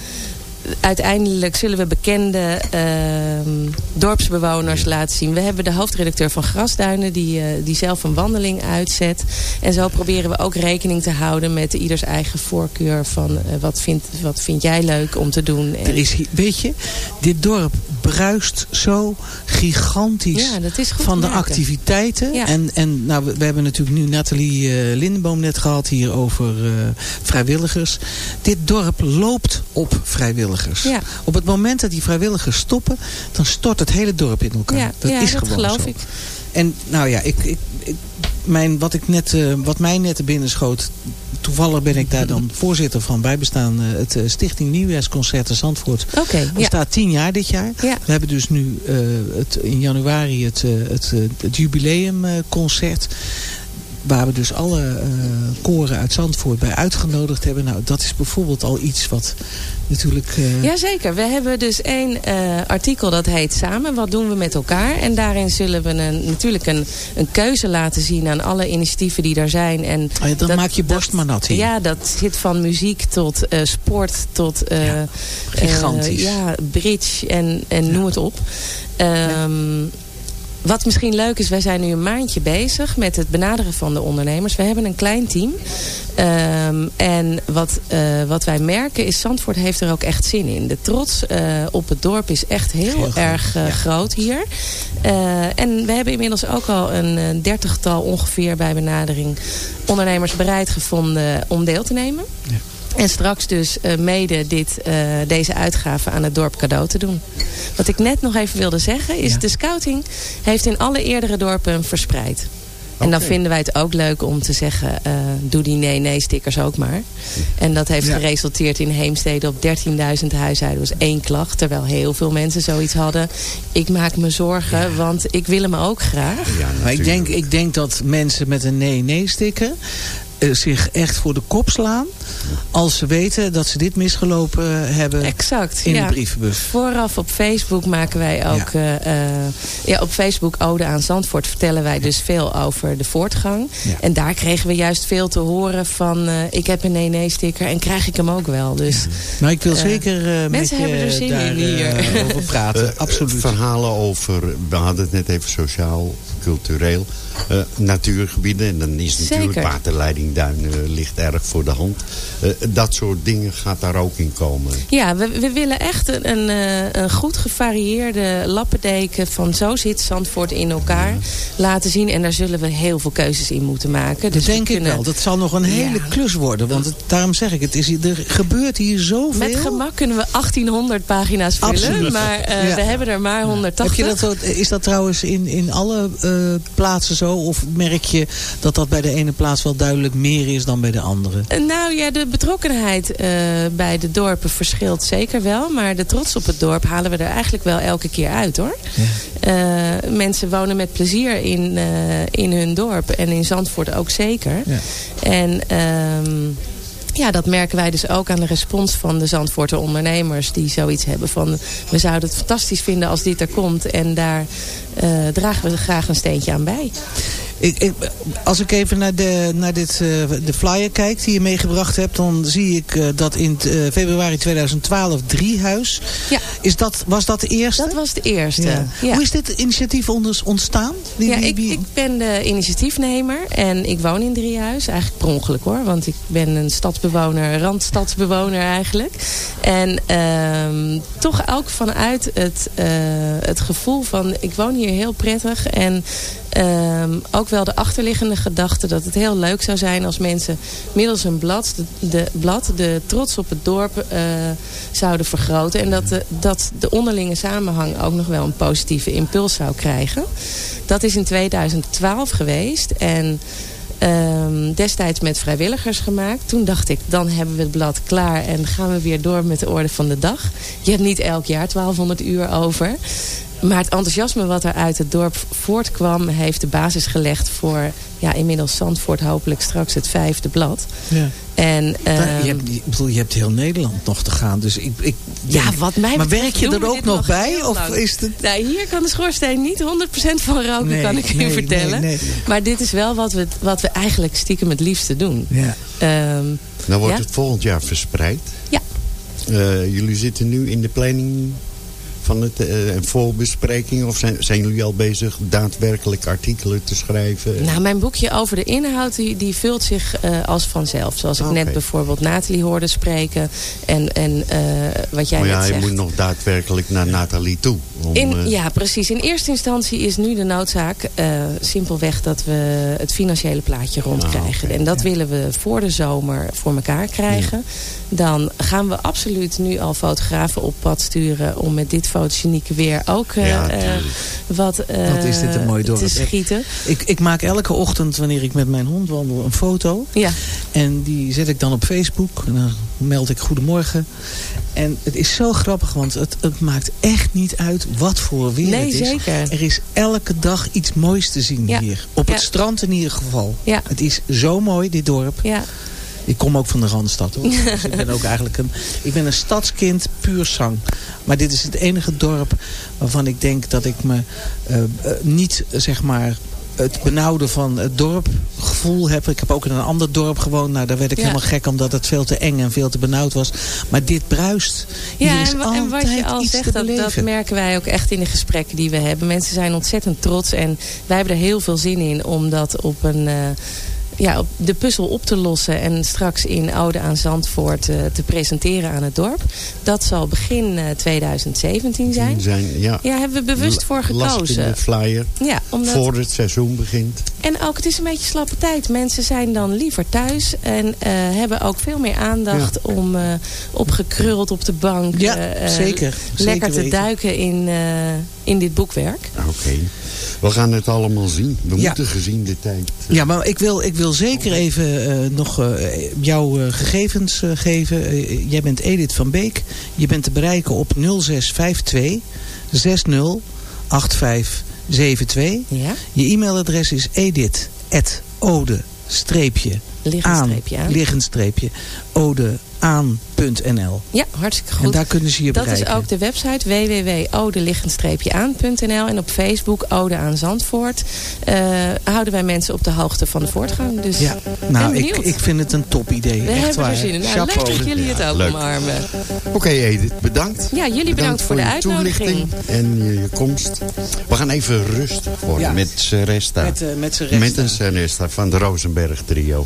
Speaker 8: uiteindelijk zullen we bekende ehm, dorpsbewoners laten zien. We hebben de hoofdredacteur van Grasduinen die, eh, die zelf een wandeling uitzet. En zo proberen we ook rekening te houden met ieders eigen voorkeur. Van eh, wat, vind, wat vind jij leuk om te doen. En-
Speaker 5: Er is, weet je, dit dorp bruist zo gigantisch
Speaker 8: Ja, dat is goed
Speaker 5: van de activiteiten.
Speaker 8: Ja.
Speaker 5: En, en nou, we, we hebben natuurlijk nu Nathalie eh, Lindenboom net gehad hier over vrijwilligers. Dit dorp loopt op vrijwilligers.
Speaker 8: Ja.
Speaker 5: Op het moment dat die vrijwilligers stoppen, dan stort het hele dorp in elkaar.
Speaker 8: Ja,
Speaker 5: dat
Speaker 8: ja,
Speaker 5: is
Speaker 8: dat
Speaker 5: gewoon
Speaker 8: geloof
Speaker 5: zo.
Speaker 8: ik.
Speaker 5: En nou ja, ik, ik, ik- mijn, wat, ik net, eh, wat mij net binnen schoot... toevallig ben ik daar dan [laughs] voorzitter van. Wij bestaan eh, het eh, Stichting Nieuwjaarsconcerten Zandvoort.
Speaker 8: Oké, ja.
Speaker 5: bestaat tien jaar dit jaar.
Speaker 8: Ja.
Speaker 5: We hebben dus nu het, in januari het, het, het jubileumconcert. waar we dus alle eh, koren uit Zandvoort bij uitgenodigd hebben. Nou, dat is bijvoorbeeld al iets wat natuurlijk... eh,
Speaker 8: Jazeker, we hebben dus één eh, artikel dat heet Samen, wat doen we met elkaar? En daarin zullen we een, natuurlijk een, een keuze laten zien aan alle initiatieven die er zijn. En
Speaker 5: oh ja, dan maak je borst maar nat hier.
Speaker 8: Ja, dat zit van muziek tot eh, sport tot... eh,
Speaker 5: gigantisch.
Speaker 8: ja, bridge en, en noem het op. Ehm, Wat misschien leuk is, wij zijn nu een maandje bezig met het benaderen van de ondernemers. We hebben een klein team. Ehm, en wat, eh, wat wij merken is, Zandvoort heeft er ook echt zin in. De trots eh, op het dorp is echt heel, erg eh, groot hier. En we hebben inmiddels ook al een dertigtal ongeveer bij benadering ondernemers bereid gevonden om deel te nemen. En straks dus eh, mede dit, eh, deze uitgave aan het dorp cadeau te doen. Wat ik net nog even wilde zeggen is... de scouting heeft in alle eerdere dorpen verspreid. En dan vinden wij het ook leuk om te zeggen... eh, doe die nee-nee-stickers ook maar. En dat heeft
Speaker 9: Ja.
Speaker 8: geresulteerd in Heemstede op 13.000 huishouden. was één klacht, terwijl heel veel mensen zoiets hadden. Ik maak me zorgen, want ik wil hem ook graag.
Speaker 5: maar ik denk, ik denk dat mensen met een nee-nee-sticker... eh, zich echt voor de kop slaan... als ze weten dat ze dit misgelopen hebben
Speaker 8: Exact,
Speaker 5: in
Speaker 8: ja.
Speaker 5: de brievenbus.
Speaker 8: Vooraf op Facebook maken wij ook... Ja. ja, op Facebook Ode aan Zandvoort vertellen wij dus veel over de voortgang.
Speaker 5: Ja.
Speaker 8: En daar kregen we juist veel te horen van... eh, ik heb een nee-nee-sticker en krijg ik hem ook wel. Dus,
Speaker 5: Nou, ik wil
Speaker 8: eh,
Speaker 5: zeker eh,
Speaker 8: mensen hebben er zin
Speaker 5: daar,
Speaker 8: in hier.
Speaker 5: eh, over praten.
Speaker 4: Eh, Absoluut. Verhalen over, we hadden het net even sociaal, cultureel, eh, natuurgebieden. En dan is natuurlijk
Speaker 8: Zeker.
Speaker 4: waterleiding Duinen ligt erg voor de hand. Eh, dat soort dingen gaat daar ook in komen.
Speaker 8: Ja, we, we willen echt een, een, eh, een goed gevarieerde lappendeken van zo zit Zandvoort in elkaar laten zien. En daar zullen we heel veel keuzes in moeten maken.
Speaker 5: Dat
Speaker 8: Dus we
Speaker 5: denk ik wel. Dat zal nog een hele klus worden. Want het- daarom zeg ik, het is, hier- er gebeurt hier zoveel.
Speaker 8: Met gemak kunnen we 1800 pagina's vullen.
Speaker 5: Absoluut.
Speaker 8: Maar eh,
Speaker 5: Ja.
Speaker 8: we hebben er maar 180.
Speaker 5: Heb je dat, zo- is dat trouwens in, in alle eh, plaatsen zo? Of merk je dat dat bij de ene plaats wel duidelijk meer is dan bij de andere?
Speaker 8: Eh, Nou ja, de betrokkenheid eh, bij de dorpen verschilt zeker wel. Maar de trots op het dorp halen we er eigenlijk wel elke keer uit hoor. Eh, mensen wonen met plezier in, eh, in hun dorp. En in Zandvoort ook zeker. En ehm, ja, dat merken wij dus ook aan de respons van de Zandvoorter ondernemers. Die zoiets hebben van, we zouden het fantastisch vinden als dit er komt. En daar eh, dragen we graag een steentje aan bij.
Speaker 5: Ik, ik, als ik even naar, de, naar dit, eh, de flyer kijk die je meegebracht hebt... dan zie ik eh, dat in eh, februari 2012 Driehuis...
Speaker 8: Ja.
Speaker 5: Is dat, was dat de eerste?
Speaker 8: Dat was de eerste,
Speaker 5: Ja.
Speaker 8: ja.
Speaker 5: Hoe is dit initiatief ontstaan?
Speaker 8: Ja, ik, ik ben de initiatiefnemer en ik woon in Driehuis. Eigenlijk per ongeluk hoor, want ik ben een stadsbewoner, randstadsbewoner eigenlijk. En ehm, toch ook vanuit het, het gevoel van ik woon hier heel prettig. En ehm, ook wel de achterliggende gedachte dat het heel leuk zou zijn als mensen middels een blad de, blad, de trots op het dorp eh, zouden vergroten. En dat de, dat de onderlinge samenhang ook nog wel een positieve impuls zou krijgen. Dat is in 2012 geweest. En ehm, destijds met vrijwilligers gemaakt. Toen dacht ik, dan hebben we het blad klaar en gaan we weer door met de orde van de dag. Je hebt niet elk jaar 1200 uur over. Maar het enthousiasme wat er uit het dorp voortkwam... heeft de basis gelegd voor ja, inmiddels Zandvoort hopelijk straks het vijfde blad.
Speaker 5: Ja.
Speaker 8: En,
Speaker 5: Nou,
Speaker 8: ehm,
Speaker 5: je, hebt, ik bedoel, je hebt heel Nederland nog te gaan. Dus ik, ik
Speaker 8: ja, wat mij
Speaker 5: Maar werk je er ook nog bij? Of is het...
Speaker 8: Nou, hier kan de schoorsteen niet 100% van roken,
Speaker 5: Nee,
Speaker 8: kan ik u
Speaker 5: nee,
Speaker 8: vertellen.
Speaker 5: nee, nee.
Speaker 8: Maar dit is wel wat we, wat we eigenlijk stiekem het liefste doen.
Speaker 5: Ja.
Speaker 8: Ehm,
Speaker 4: Dan wordt
Speaker 8: ja?
Speaker 4: het volgend jaar verspreid.
Speaker 8: Ja.
Speaker 4: Eh, jullie zitten nu in de planning van het eh, en voorbespreking? Of zijn, zijn jullie al bezig daadwerkelijk artikelen te schrijven?
Speaker 8: Nou, mijn boekje over de inhoud, die, die vult zich eh, als vanzelf. Zoals ik net bijvoorbeeld Nathalie hoorde spreken. En, en eh, wat jij
Speaker 4: maar ja,
Speaker 8: net
Speaker 4: je
Speaker 8: zegt.
Speaker 4: moet nog daadwerkelijk naar Nathalie toe. Om,
Speaker 8: In, ja, precies. In eerste instantie is nu de noodzaak simpelweg dat we het financiële plaatje rondkrijgen. en dat willen we voor de zomer voor elkaar krijgen. Dan gaan we absoluut nu al fotografen op pad sturen om met dit fotogenieke weer ook eh,
Speaker 5: Ja,
Speaker 8: eh, wat eh,
Speaker 5: Wat is dit een mooi dorp.
Speaker 8: te schieten.
Speaker 5: Ik, ik maak elke ochtend, wanneer ik met mijn hond wandel, een foto.
Speaker 8: Ja.
Speaker 5: En die zet ik dan op Facebook. En dan meld ik goedemorgen. En het is zo grappig, want het, het maakt echt niet uit wat voor weer
Speaker 8: Nee,
Speaker 5: het is.
Speaker 8: zeker.
Speaker 5: Er is elke dag iets moois te zien
Speaker 8: Ja.
Speaker 5: hier. Op
Speaker 8: Ja.
Speaker 5: het strand in ieder geval.
Speaker 8: Ja.
Speaker 5: Het is zo mooi, dit dorp.
Speaker 8: Ja.
Speaker 5: Ik kom ook van de Randstad hoor. [laughs] Dus ik ben ook eigenlijk een, ik ben een stadskind puur zang. Maar dit is het enige dorp waarvan ik denk dat ik me eh, eh, niet zeg maar het benauwde van het dorp gevoel heb. Ik heb ook in een ander dorp gewoond. Nou, daar werd ik
Speaker 8: Ja.
Speaker 5: helemaal gek omdat het veel te eng en veel te benauwd was. Maar dit bruist. Hier
Speaker 8: Ja,
Speaker 5: is
Speaker 8: en, wa- en wat je al zegt, dat, merken wij ook echt in de gesprekken die we hebben. Mensen zijn ontzettend trots en wij hebben er heel veel zin in om dat op een... eh, ja, de puzzel op te lossen en straks in Ode aan Zandvoort eh, te presenteren aan het dorp. Dat zal begin eh, 2017 zijn.
Speaker 4: Zijn, ja.
Speaker 8: Ja, hebben we bewust voor
Speaker 4: in
Speaker 8: gekozen.
Speaker 4: de flyer.
Speaker 8: Ja, omdat,
Speaker 4: Voor het seizoen begint.
Speaker 8: en ook, het is een beetje slappe tijd. Mensen zijn dan liever thuis en eh, hebben ook veel meer aandacht om eh, opgekruld op de bank
Speaker 5: Ja,
Speaker 8: eh, eh,
Speaker 5: zeker.
Speaker 8: lekker
Speaker 5: Zeker
Speaker 8: te
Speaker 5: weten.
Speaker 8: duiken in, eh, in dit boekwerk.
Speaker 4: Oké. We gaan het allemaal zien. We
Speaker 5: Ja.
Speaker 4: moeten gezien de tijd.
Speaker 5: Ja, maar ik wil, ik wil zeker even eh, nog eh, jouw eh, gegevens eh, geven. Eh, jij bent Edith van Beek. Je bent te bereiken op 0652 60 8572.
Speaker 8: Ja,
Speaker 5: Je e-mailadres is edith at ode streepje
Speaker 8: liggen
Speaker 5: aan,
Speaker 8: streepje aan.
Speaker 5: liggend streepje ode aan.nl.
Speaker 8: Ja, hartstikke
Speaker 5: En
Speaker 8: goed.
Speaker 5: daar kunnen ze je
Speaker 8: Dat
Speaker 5: bereiken.
Speaker 8: is ook de website www.ode-aan.nl en op Facebook Ode aan Zandvoort eh, houden wij mensen op de hoogte van de voortgang. Dus
Speaker 5: Ja, nou, ik, ik vind het een top idee.
Speaker 8: we
Speaker 5: Echt
Speaker 8: hebben
Speaker 5: waar.
Speaker 8: er zin in. Nou, leuk dat jullie het
Speaker 4: Ja,
Speaker 8: ook
Speaker 4: leuk.
Speaker 8: omarmen.
Speaker 4: Oké Edith, bedankt.
Speaker 8: Ja, jullie bedankt, voor de uitnodiging.
Speaker 4: toelichting en je, je komst. We gaan even rustig worden
Speaker 5: Ja.
Speaker 4: met Seresta.
Speaker 5: Met, eh, met.
Speaker 4: Met een Seresta van de Rosenberg trio.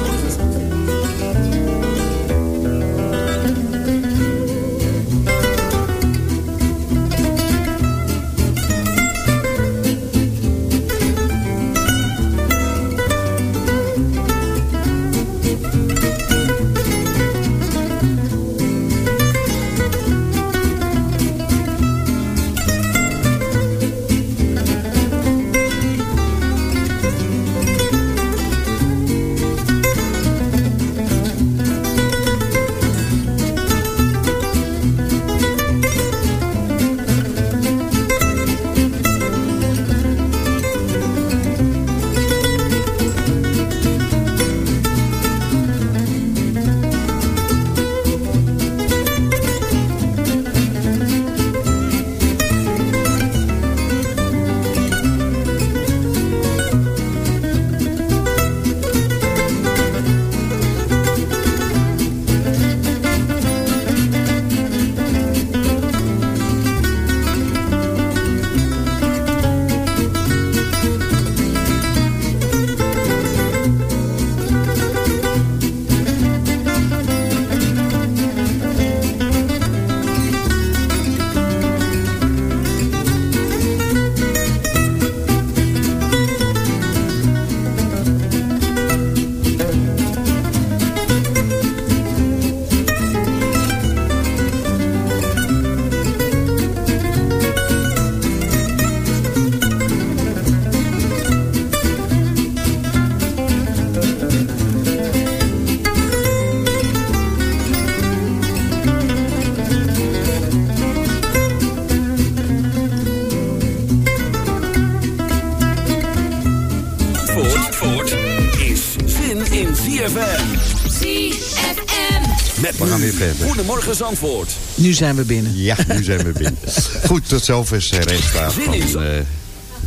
Speaker 1: Goedemorgen Zandvoort.
Speaker 5: Nu zijn we binnen.
Speaker 4: Ja, nu zijn we binnen. [laughs] Goed, tot zover Seresta
Speaker 1: Zin
Speaker 4: van eh,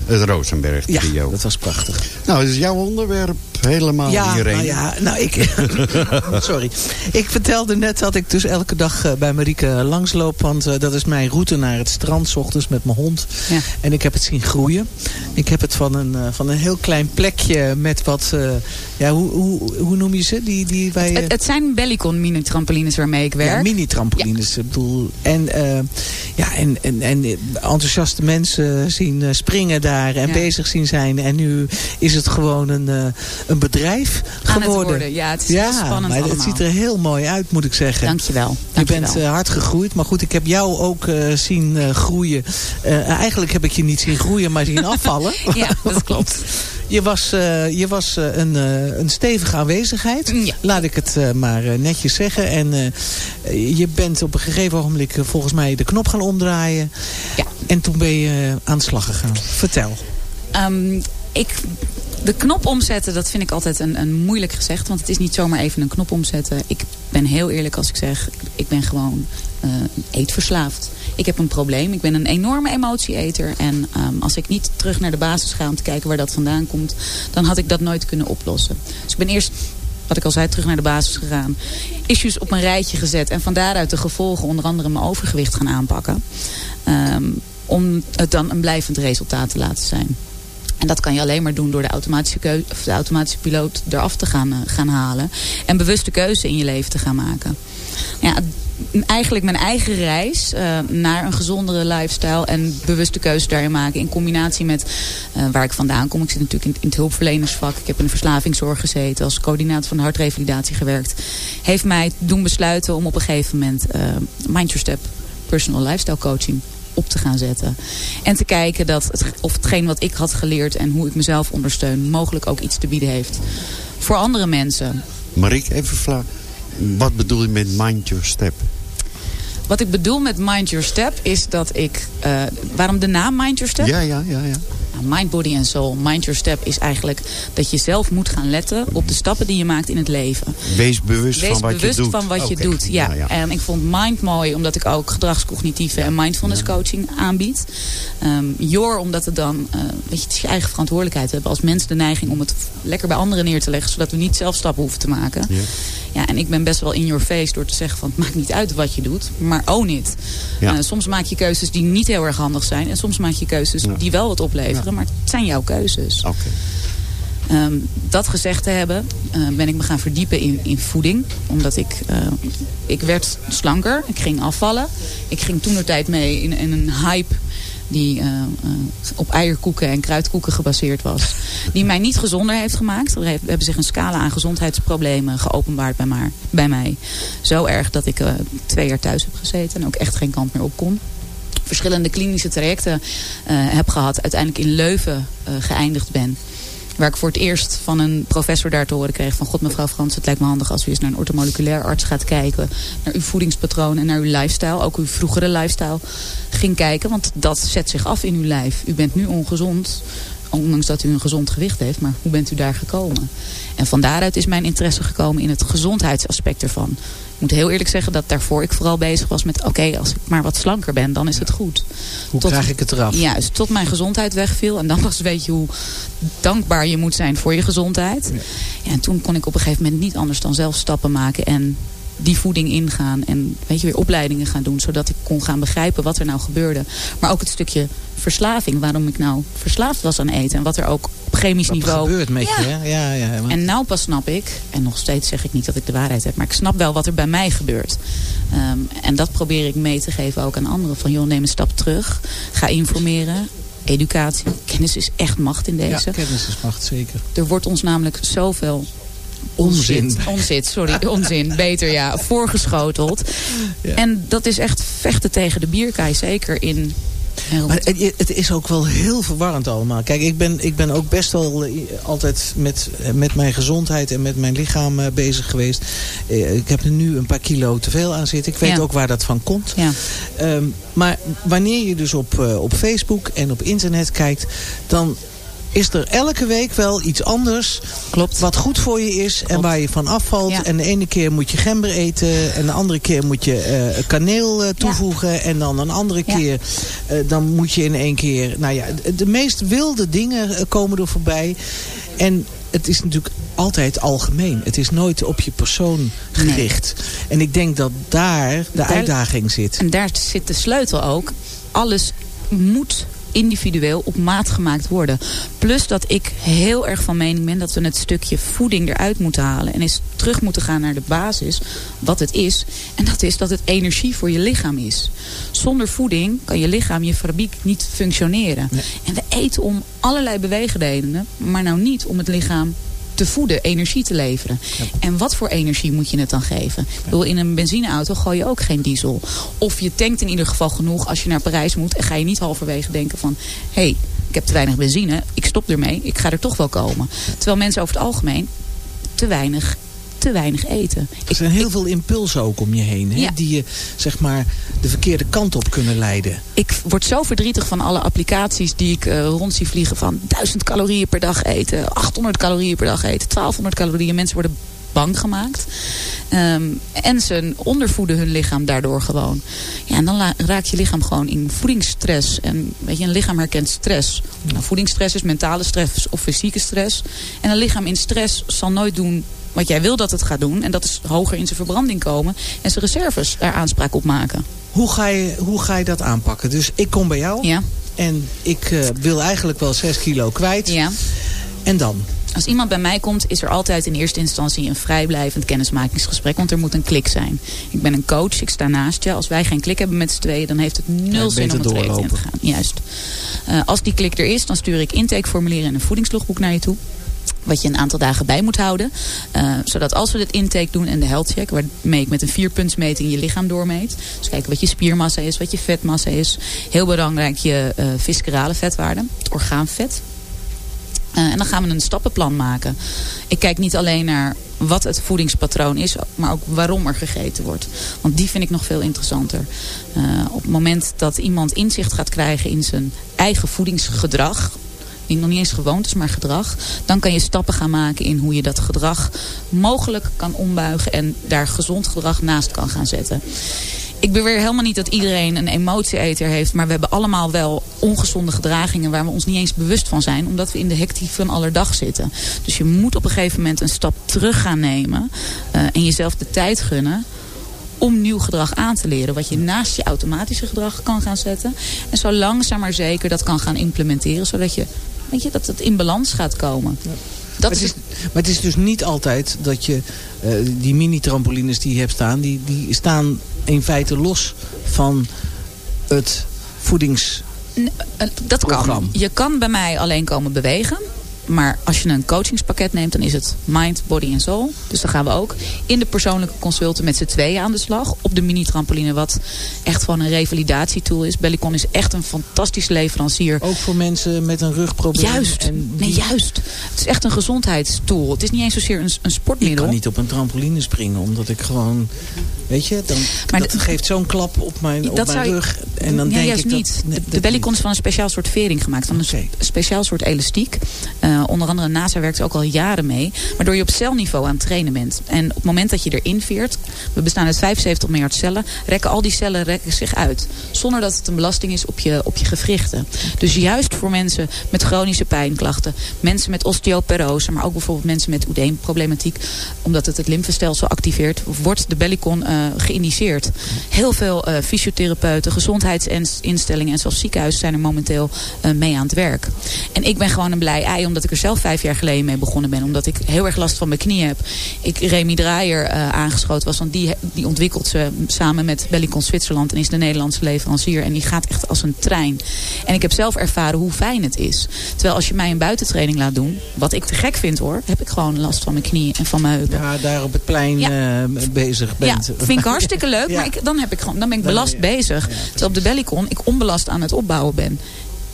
Speaker 4: het Rosenberg
Speaker 5: Ja,
Speaker 4: trio.
Speaker 5: dat was prachtig.
Speaker 4: Nou, dat is jouw onderwerp helemaal
Speaker 5: Ja,
Speaker 4: hierheen.
Speaker 5: nou ja, nou ik... [laughs] sorry. Ik vertelde net dat ik dus elke dag eh, bij Marieke langsloop. Want eh, dat is mijn route naar het strand, 's ochtends met mijn hond.
Speaker 6: Ja.
Speaker 5: En ik heb het zien groeien. Ik heb het van een, eh, van een heel klein plekje met wat... eh, ja, hoe, hoe, hoe noem je ze? Die, die wij,
Speaker 10: Het, het zijn Bellicon mini-trampolines waarmee ik werk.
Speaker 5: Ja, mini-trampolines. Ik bedoel, en, eh, ja, en, en, en enthousiaste mensen zien springen daar en
Speaker 10: Ja.
Speaker 5: bezig zien zijn. En nu is het gewoon een, een bedrijf
Speaker 10: Aan het
Speaker 5: geworden.
Speaker 10: worden. Ja, het is heel spannend
Speaker 5: maar het ziet er heel mooi uit, moet ik zeggen.
Speaker 10: Dankjewel.
Speaker 5: Je
Speaker 10: Dankjewel.
Speaker 5: bent eh, hard gegroeid, maar goed, ik heb jou ook zien groeien. Eigenlijk heb ik je niet zien groeien, maar zien [laughs] afvallen.
Speaker 10: Ja, dat [laughs] klopt.
Speaker 5: Je was, eh, je was eh, een, eh, een stevige aanwezigheid,
Speaker 10: Ja.
Speaker 5: laat ik het maar netjes zeggen. En je bent op een gegeven ogenblik volgens mij de knop gaan omdraaien.
Speaker 10: Ja.
Speaker 5: En toen ben je aan de slag gegaan. Vertel.
Speaker 10: Ehm, ik, de knop omzetten, dat vind ik altijd een, een moeilijk gezegd. Want het is niet zomaar even een knop omzetten. Ik ben heel eerlijk als ik zeg, ik ben gewoon eetverslaafd. Ik heb een probleem. Ik ben een enorme emotieeter. En ehm, als ik niet terug naar de basis ga om te kijken waar dat vandaan komt... dan had ik dat nooit kunnen oplossen. Dus ik ben eerst wat ik al zei, terug naar de basis gegaan. Issues op een rijtje gezet. En van daaruit de gevolgen, onder andere mijn overgewicht gaan aanpakken. Ehm, om het dan een blijvend resultaat te laten zijn. En dat kan je alleen maar doen door de automatische, keu of de automatische piloot eraf te gaan, eh, gaan halen. En bewuste keuze in je leven te gaan maken. Ja, eigenlijk mijn eigen reis eh, naar een gezondere lifestyle en bewuste keuze daarin maken. In combinatie met eh, waar ik vandaan kom. Ik zit natuurlijk in, het hulpverlenersvak. Ik heb in de verslavingszorg gezeten. Als coördinator van de hartrevalidatie gewerkt. Heeft mij doen besluiten om op een gegeven moment eh, Mind Your Step personal lifestyle coaching op te gaan zetten. En te kijken dat het, of hetgeen wat ik had geleerd en hoe ik mezelf ondersteun... mogelijk ook iets te bieden heeft voor andere mensen.
Speaker 4: Mariek, even vragen. Wat bedoel je met mind your step?
Speaker 10: Wat ik bedoel met Mind Your Step is dat ik... eh, waarom de naam Mind Your Step?
Speaker 4: Ja, ja, ja. ja.
Speaker 10: Nou, mind, body en soul. Mind Your Step is eigenlijk dat je zelf moet gaan letten op de stappen die je maakt in het leven.
Speaker 4: Wees bewust
Speaker 10: Wees
Speaker 4: van wat
Speaker 10: bewust
Speaker 4: je doet.
Speaker 10: van wat je doet. Ja.
Speaker 4: ja.
Speaker 10: En ik vond mind mooi omdat ik ook gedragscognitieve en mindfulness coaching aanbied. Ehm your omdat het dan, eh, weet je, het is je eigen verantwoordelijkheid. We hebben als mens de neiging om het lekker bij anderen neer te leggen. Zodat we niet zelf stappen hoeven te maken.
Speaker 4: Ja.
Speaker 10: Ja, en ik ben best wel in your face door te zeggen van het maakt niet uit wat je doet, maar own it.
Speaker 4: Ja.
Speaker 10: Eh, soms maak je keuzes die niet heel erg handig zijn en soms maak je keuzes die wel wat opleveren, maar het zijn jouw keuzes.
Speaker 4: Oké.
Speaker 10: Ehm, dat gezegd te hebben, eh, ben ik me gaan verdiepen in, in voeding. Omdat ik, eh, ik werd slanker, ik ging afvallen. Ik ging toen de tijd mee in, in een hype die eh, op eierkoeken en kruidkoeken gebaseerd was. Die mij niet gezonder heeft gemaakt. Er heeft- hebben zich een scala aan gezondheidsproblemen geopenbaard bij, maar, bij mij. Zo erg dat ik twee jaar thuis heb gezeten en ook echt geen kant meer op kon verschillende klinische trajecten eh, heb gehad. Uiteindelijk in Leuven eh, geëindigd ben. Waar ik voor het eerst van een professor daar te horen kreeg van... God mevrouw Frans, het lijkt me handig als u eens naar een ortomoleculair arts gaat kijken. Naar uw voedingspatroon en naar uw lifestyle. Ook uw vroegere lifestyle ging kijken. Want dat zet zich af in uw lijf. U bent nu ongezond. Ondanks dat u een gezond gewicht heeft. Maar hoe bent u daar gekomen? En van daaruit is mijn interesse gekomen in het gezondheidsaspect ervan. Moet heel eerlijk zeggen dat daarvoor ik vooral bezig was met... oké, als ik maar wat slanker ben, dan is het goed.
Speaker 5: Hoe krijg ik het eraf?
Speaker 10: Juist, tot mijn gezondheid wegviel. En dan pas weet je hoe dankbaar je moet zijn voor je gezondheid. Ja. en toen kon ik op een gegeven moment niet anders dan zelf stappen maken. En die voeding ingaan. En weet je, weer opleidingen gaan doen. Zodat ik kon gaan begrijpen wat er nou gebeurde. Maar ook het stukje verslaving. Waarom ik nou verslaafd was aan eten. En wat er ook op chemisch
Speaker 5: Wat
Speaker 10: niveau...
Speaker 5: gebeurt met je, hè? Ja, ja. maar-
Speaker 10: En nou pas snap ik, en nog steeds zeg ik niet dat ik de waarheid heb... maar ik snap wel wat er bij mij gebeurt. Ehm, en dat probeer ik mee te geven ook aan anderen. Van joh, neem een stap terug. Ga informeren. Educatie. Kennis is echt macht in
Speaker 5: ja,
Speaker 10: deze.
Speaker 5: kennis is macht, zeker.
Speaker 10: Er wordt ons namelijk zoveel...
Speaker 5: Onzin.
Speaker 10: Onzin, onzin sorry, [laughs] onzin, beter ja, voorgeschoteld.
Speaker 5: Ja.
Speaker 10: En dat is echt vechten tegen de bierkaai, zeker in...
Speaker 5: Maar het, het is ook wel heel verwarrend allemaal. Kijk, ik ben, ik ben ook best wel eh, altijd met, eh, met mijn gezondheid en met mijn lichaam eh, bezig geweest. Ik heb er nu een paar kilo te veel aan zitten. Ik weet
Speaker 10: Ja.
Speaker 5: ook waar dat van komt.
Speaker 10: Ja.
Speaker 5: Ehm, maar wanneer je dus op, op Facebook en op internet kijkt... dan is er elke week wel iets anders
Speaker 10: Klopt.
Speaker 5: wat goed voor je is en waar je van afvalt.
Speaker 10: Ja.
Speaker 5: En de ene keer moet je gember eten en de andere keer moet je eh, kaneel eh, toevoegen. En dan een andere keer eh, dan moet je in één keer... Nou ja, de, de meest wilde dingen komen er voorbij. En het is natuurlijk altijd algemeen. Het is nooit op je persoon gericht. En ik denk dat daar de
Speaker 10: Daar-
Speaker 5: uitdaging zit.
Speaker 10: En daar zit de sleutel ook. Alles moet individueel op maat gemaakt worden. Plus dat ik heel erg van mening ben dat we het stukje voeding eruit moeten halen. En eens terug moeten gaan naar de basis, wat het is. En dat is dat het energie voor je lichaam is. Zonder voeding kan je lichaam, je fabriek niet functioneren. En we eten om allerlei beweegredenen. Maar nou niet om het lichaam te voeden, energie te leveren. En wat voor energie moet je het dan geven? Ik bedoel, in een benzineauto gooi je ook geen diesel. Of je tankt in ieder geval genoeg als je naar Parijs moet. En ga je niet halverwege denken van... hé, hey, ik heb te weinig benzine, ik stop ermee, ik ga er toch wel komen. Terwijl mensen over het algemeen te weinig, te weinig eten.
Speaker 5: Er zijn heel veel impulsen ook om je heen. Hè?
Speaker 10: Ja.
Speaker 5: Die je zeg maar de verkeerde kant op kunnen leiden.
Speaker 10: Ik word zo verdrietig van alle applicaties die ik eh, rond zie vliegen. Van 1000 calorieën per dag eten, 800 calorieën per dag eten, 1200 calorieën. Mensen worden bang gemaakt. Ehm, en ze ondervoeden hun lichaam daardoor gewoon. Ja, en dan raakt je lichaam gewoon in voedingsstress. En weet je, een lichaam herkent stress. Nou, voedingsstress is mentale stress of fysieke stress. En een lichaam in stress zal nooit doen wat jij wil dat het gaat doen. En dat is hoger in zijn verbranding komen. En zijn reserves daar aanspraak op maken.
Speaker 5: Hoe ga je, hoe ga je dat aanpakken? Dus ik kom bij jou
Speaker 10: Ja.
Speaker 5: en ik eh, wil eigenlijk wel 6 kilo kwijt.
Speaker 10: Ja.
Speaker 5: En dan?
Speaker 10: Als iemand bij mij komt, is er altijd in eerste instantie een vrijblijvend kennismakingsgesprek. Want er moet een klik zijn. Ik ben een coach, ik sta naast je. Als wij geen klik hebben met z'n tweeën, dan heeft het nul
Speaker 5: Ja,
Speaker 10: zin om het traject in te gaan. Juist. Eh, als die klik er is, dan stuur ik intakeformulieren en een voedingslogboek naar je toe. Wat je een aantal dagen bij moet houden. Eh, zodat als we dit intake doen en de health check. Waarmee ik met een vierpuntsmeting je lichaam doormeet. Dus kijken wat je spiermassa is, wat je vetmassa is. Heel belangrijk je eh viscerale vetwaarde. Het orgaanvet. Eh, en dan gaan we een stappenplan maken. Ik kijk niet alleen naar wat het voedingspatroon is, maar ook waarom er gegeten wordt. Want die vind ik nog veel interessanter. Op het moment dat iemand inzicht gaat krijgen in zijn eigen voedingsgedrag, nog niet eens gewoontes, maar gedrag, dan kan je stappen gaan maken in hoe je dat gedrag mogelijk kan ombuigen en daar gezond gedrag naast kan gaan zetten. Ik beweer helemaal niet dat iedereen een emotieeter heeft. Maar we hebben allemaal wel ongezonde gedragingen waar we ons niet eens bewust van zijn. Omdat we in de hectiek van allerdag zitten. Dus je moet op een gegeven moment een stap terug gaan nemen. eh, en jezelf de tijd gunnen om nieuw gedrag aan te leren. Wat je naast je automatische gedrag kan gaan zetten. En zo langzaam maar zeker dat kan gaan implementeren. Zodat je, weet je, dat het in balans gaat komen. Dat
Speaker 5: Maar
Speaker 10: is
Speaker 5: het, is, maar het is dus niet altijd dat je eh, die mini-trampolines die je hebt staan... Die, die staan in feite los van het voedings...
Speaker 10: Eh, Dat kan. Je kan bij mij alleen komen bewegen. Maar als je een coachingspakket neemt, dan is het mind, body en soul. Dus dan gaan we ook in de persoonlijke consulten met z'n tweeën aan de slag. Op de mini-trampoline, wat echt gewoon een revalidatietool is. Bellicon is echt een fantastische leverancier.
Speaker 5: Ook voor mensen met een rugprobleem.
Speaker 10: Juist.
Speaker 5: En
Speaker 10: Nee, juist. Het is echt een gezondheidstool. Het is niet eens zozeer een, een
Speaker 5: Ik
Speaker 10: sportmiddel.
Speaker 5: kan niet op een trampoline springen, omdat ik gewoon... Weet je, dan,
Speaker 10: Maar
Speaker 5: dat
Speaker 10: de-
Speaker 5: geeft zo'n klap op mijn, op mijn rug. En dan denk
Speaker 10: juist
Speaker 5: ik
Speaker 10: niet. de
Speaker 5: dat
Speaker 10: de bellicon is van een speciaal soort vering gemaakt. Van een speciaal soort elastiek. Eh, onder andere NASA werkt er ook al jaren mee. Waardoor je op celniveau aan het trainen bent. En op het moment dat je erin veert. We bestaan uit 75 miljard cellen. Rekken al die cellen rekken zich uit. Zonder dat het een belasting is op je, op je gewrichten. Dus juist voor mensen met chronische pijnklachten. Mensen met osteoporose. Maar ook bijvoorbeeld mensen met oedeemproblematiek. Omdat het het lymfestelsel activeert. Wordt de bellicon eh, geïndiceerd. Heel veel eh, fysiotherapeuten, gezondheidsinstellingen en zelfs ziekenhuizen zijn er momenteel eh, mee aan het werk. En ik ben gewoon een blij ei, omdat ik er zelf vijf jaar geleden mee begonnen ben. Omdat ik heel erg last van mijn knieën heb. Ik Remy Draaier eh, aangeschoten was, want die, die ontwikkelt ze samen met Bellicon Zwitserland en is de Nederlandse leverancier. En die gaat echt als een trein. En ik heb zelf ervaren hoe fijn het is. Terwijl als je mij een buitentraining laat doen, wat ik te gek vind hoor, heb ik gewoon last van mijn knieën en van mijn heupen.
Speaker 5: Ja, daar op het plein
Speaker 10: Ja.
Speaker 5: eh, bezig bent.
Speaker 10: Ja, vind ik hartstikke leuk. Maar ik, dan, heb ik gewoon, dan ben ik belast bezig. Terwijl op de Bellicon ik onbelast aan het opbouwen ben.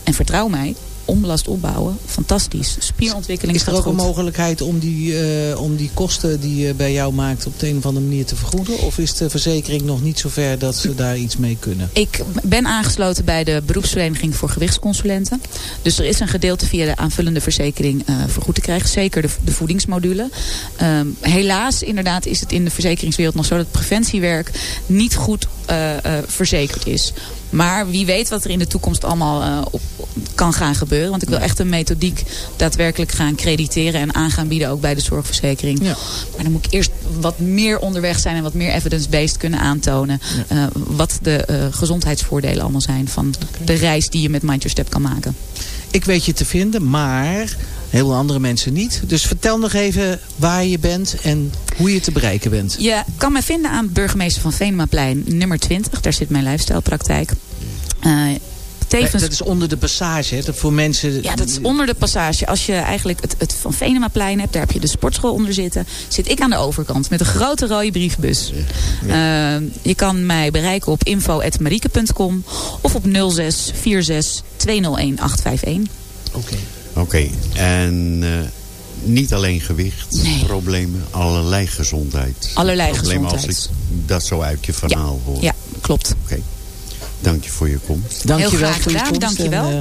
Speaker 10: En vertrouw mij, onbelast opbouwen, fantastisch. Spierontwikkeling
Speaker 5: Is er ook een mogelijkheid om die, eh, om die kosten die je bij jou maakt op de een of andere manier te vergoeden? Of is de verzekering nog niet zover dat ze daar iets mee kunnen?
Speaker 10: Ik ben aangesloten bij de beroepsvereniging voor gewichtsconsulenten. Dus er is een gedeelte via de aanvullende verzekering eh, vergoed te krijgen. Zeker de, de voedingsmodule. Ehm, helaas inderdaad is het in de verzekeringswereld nog zo dat preventiewerk niet goed eh, verzekerd is. Maar wie weet wat er in de toekomst allemaal eh, op, kan gaan gebeuren. Want ik wil echt een methodiek daadwerkelijk gaan crediteren en aan gaan bieden ook bij de zorgverzekering.
Speaker 5: Ja.
Speaker 10: Maar dan moet ik eerst wat meer onderweg zijn en wat meer evidence-based kunnen aantonen. eh, wat de eh, gezondheidsvoordelen allemaal zijn van de reis die je met Mind Your Step kan maken.
Speaker 5: Ik weet je te vinden, maar heel veel andere mensen niet. Dus vertel nog even waar je bent en hoe je te bereiken bent.
Speaker 10: Je kan mij vinden aan burgemeester van Venemaplein nummer 20. Daar zit mijn lifestylepraktijk. Eh tevens...
Speaker 5: Dat is onder de passage, hè? Dat voor mensen...
Speaker 10: Ja, dat is onder de passage. Als je eigenlijk het, het Van Venemaplein hebt, daar heb je de sportschool onder zitten. Zit ik aan de overkant met een grote rode briefbus. Eh, je kan mij bereiken op info.marieke.com of op 06 46 201 851.
Speaker 5: Oké.
Speaker 4: Oké, en eh, niet alleen gewicht,
Speaker 10: Nee.
Speaker 4: problemen, allerlei gezondheid.
Speaker 10: Allerlei
Speaker 4: problemen
Speaker 10: gezondheid.
Speaker 4: als ik dat zo uit je verhaal hoor.
Speaker 10: Ja, klopt.
Speaker 4: Oké, dank je voor je komst.
Speaker 5: Dankjewel
Speaker 10: Heel graag
Speaker 5: voor je
Speaker 10: gedaan,
Speaker 5: komst
Speaker 10: dankjewel.
Speaker 5: en, eh,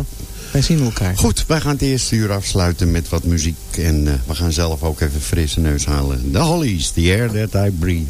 Speaker 5: wij zien elkaar.
Speaker 4: Goed, wij gaan het eerste uur afsluiten met wat muziek. En eh, we gaan zelf ook even frisse neus halen. The Hollies, The Air That I Breathe.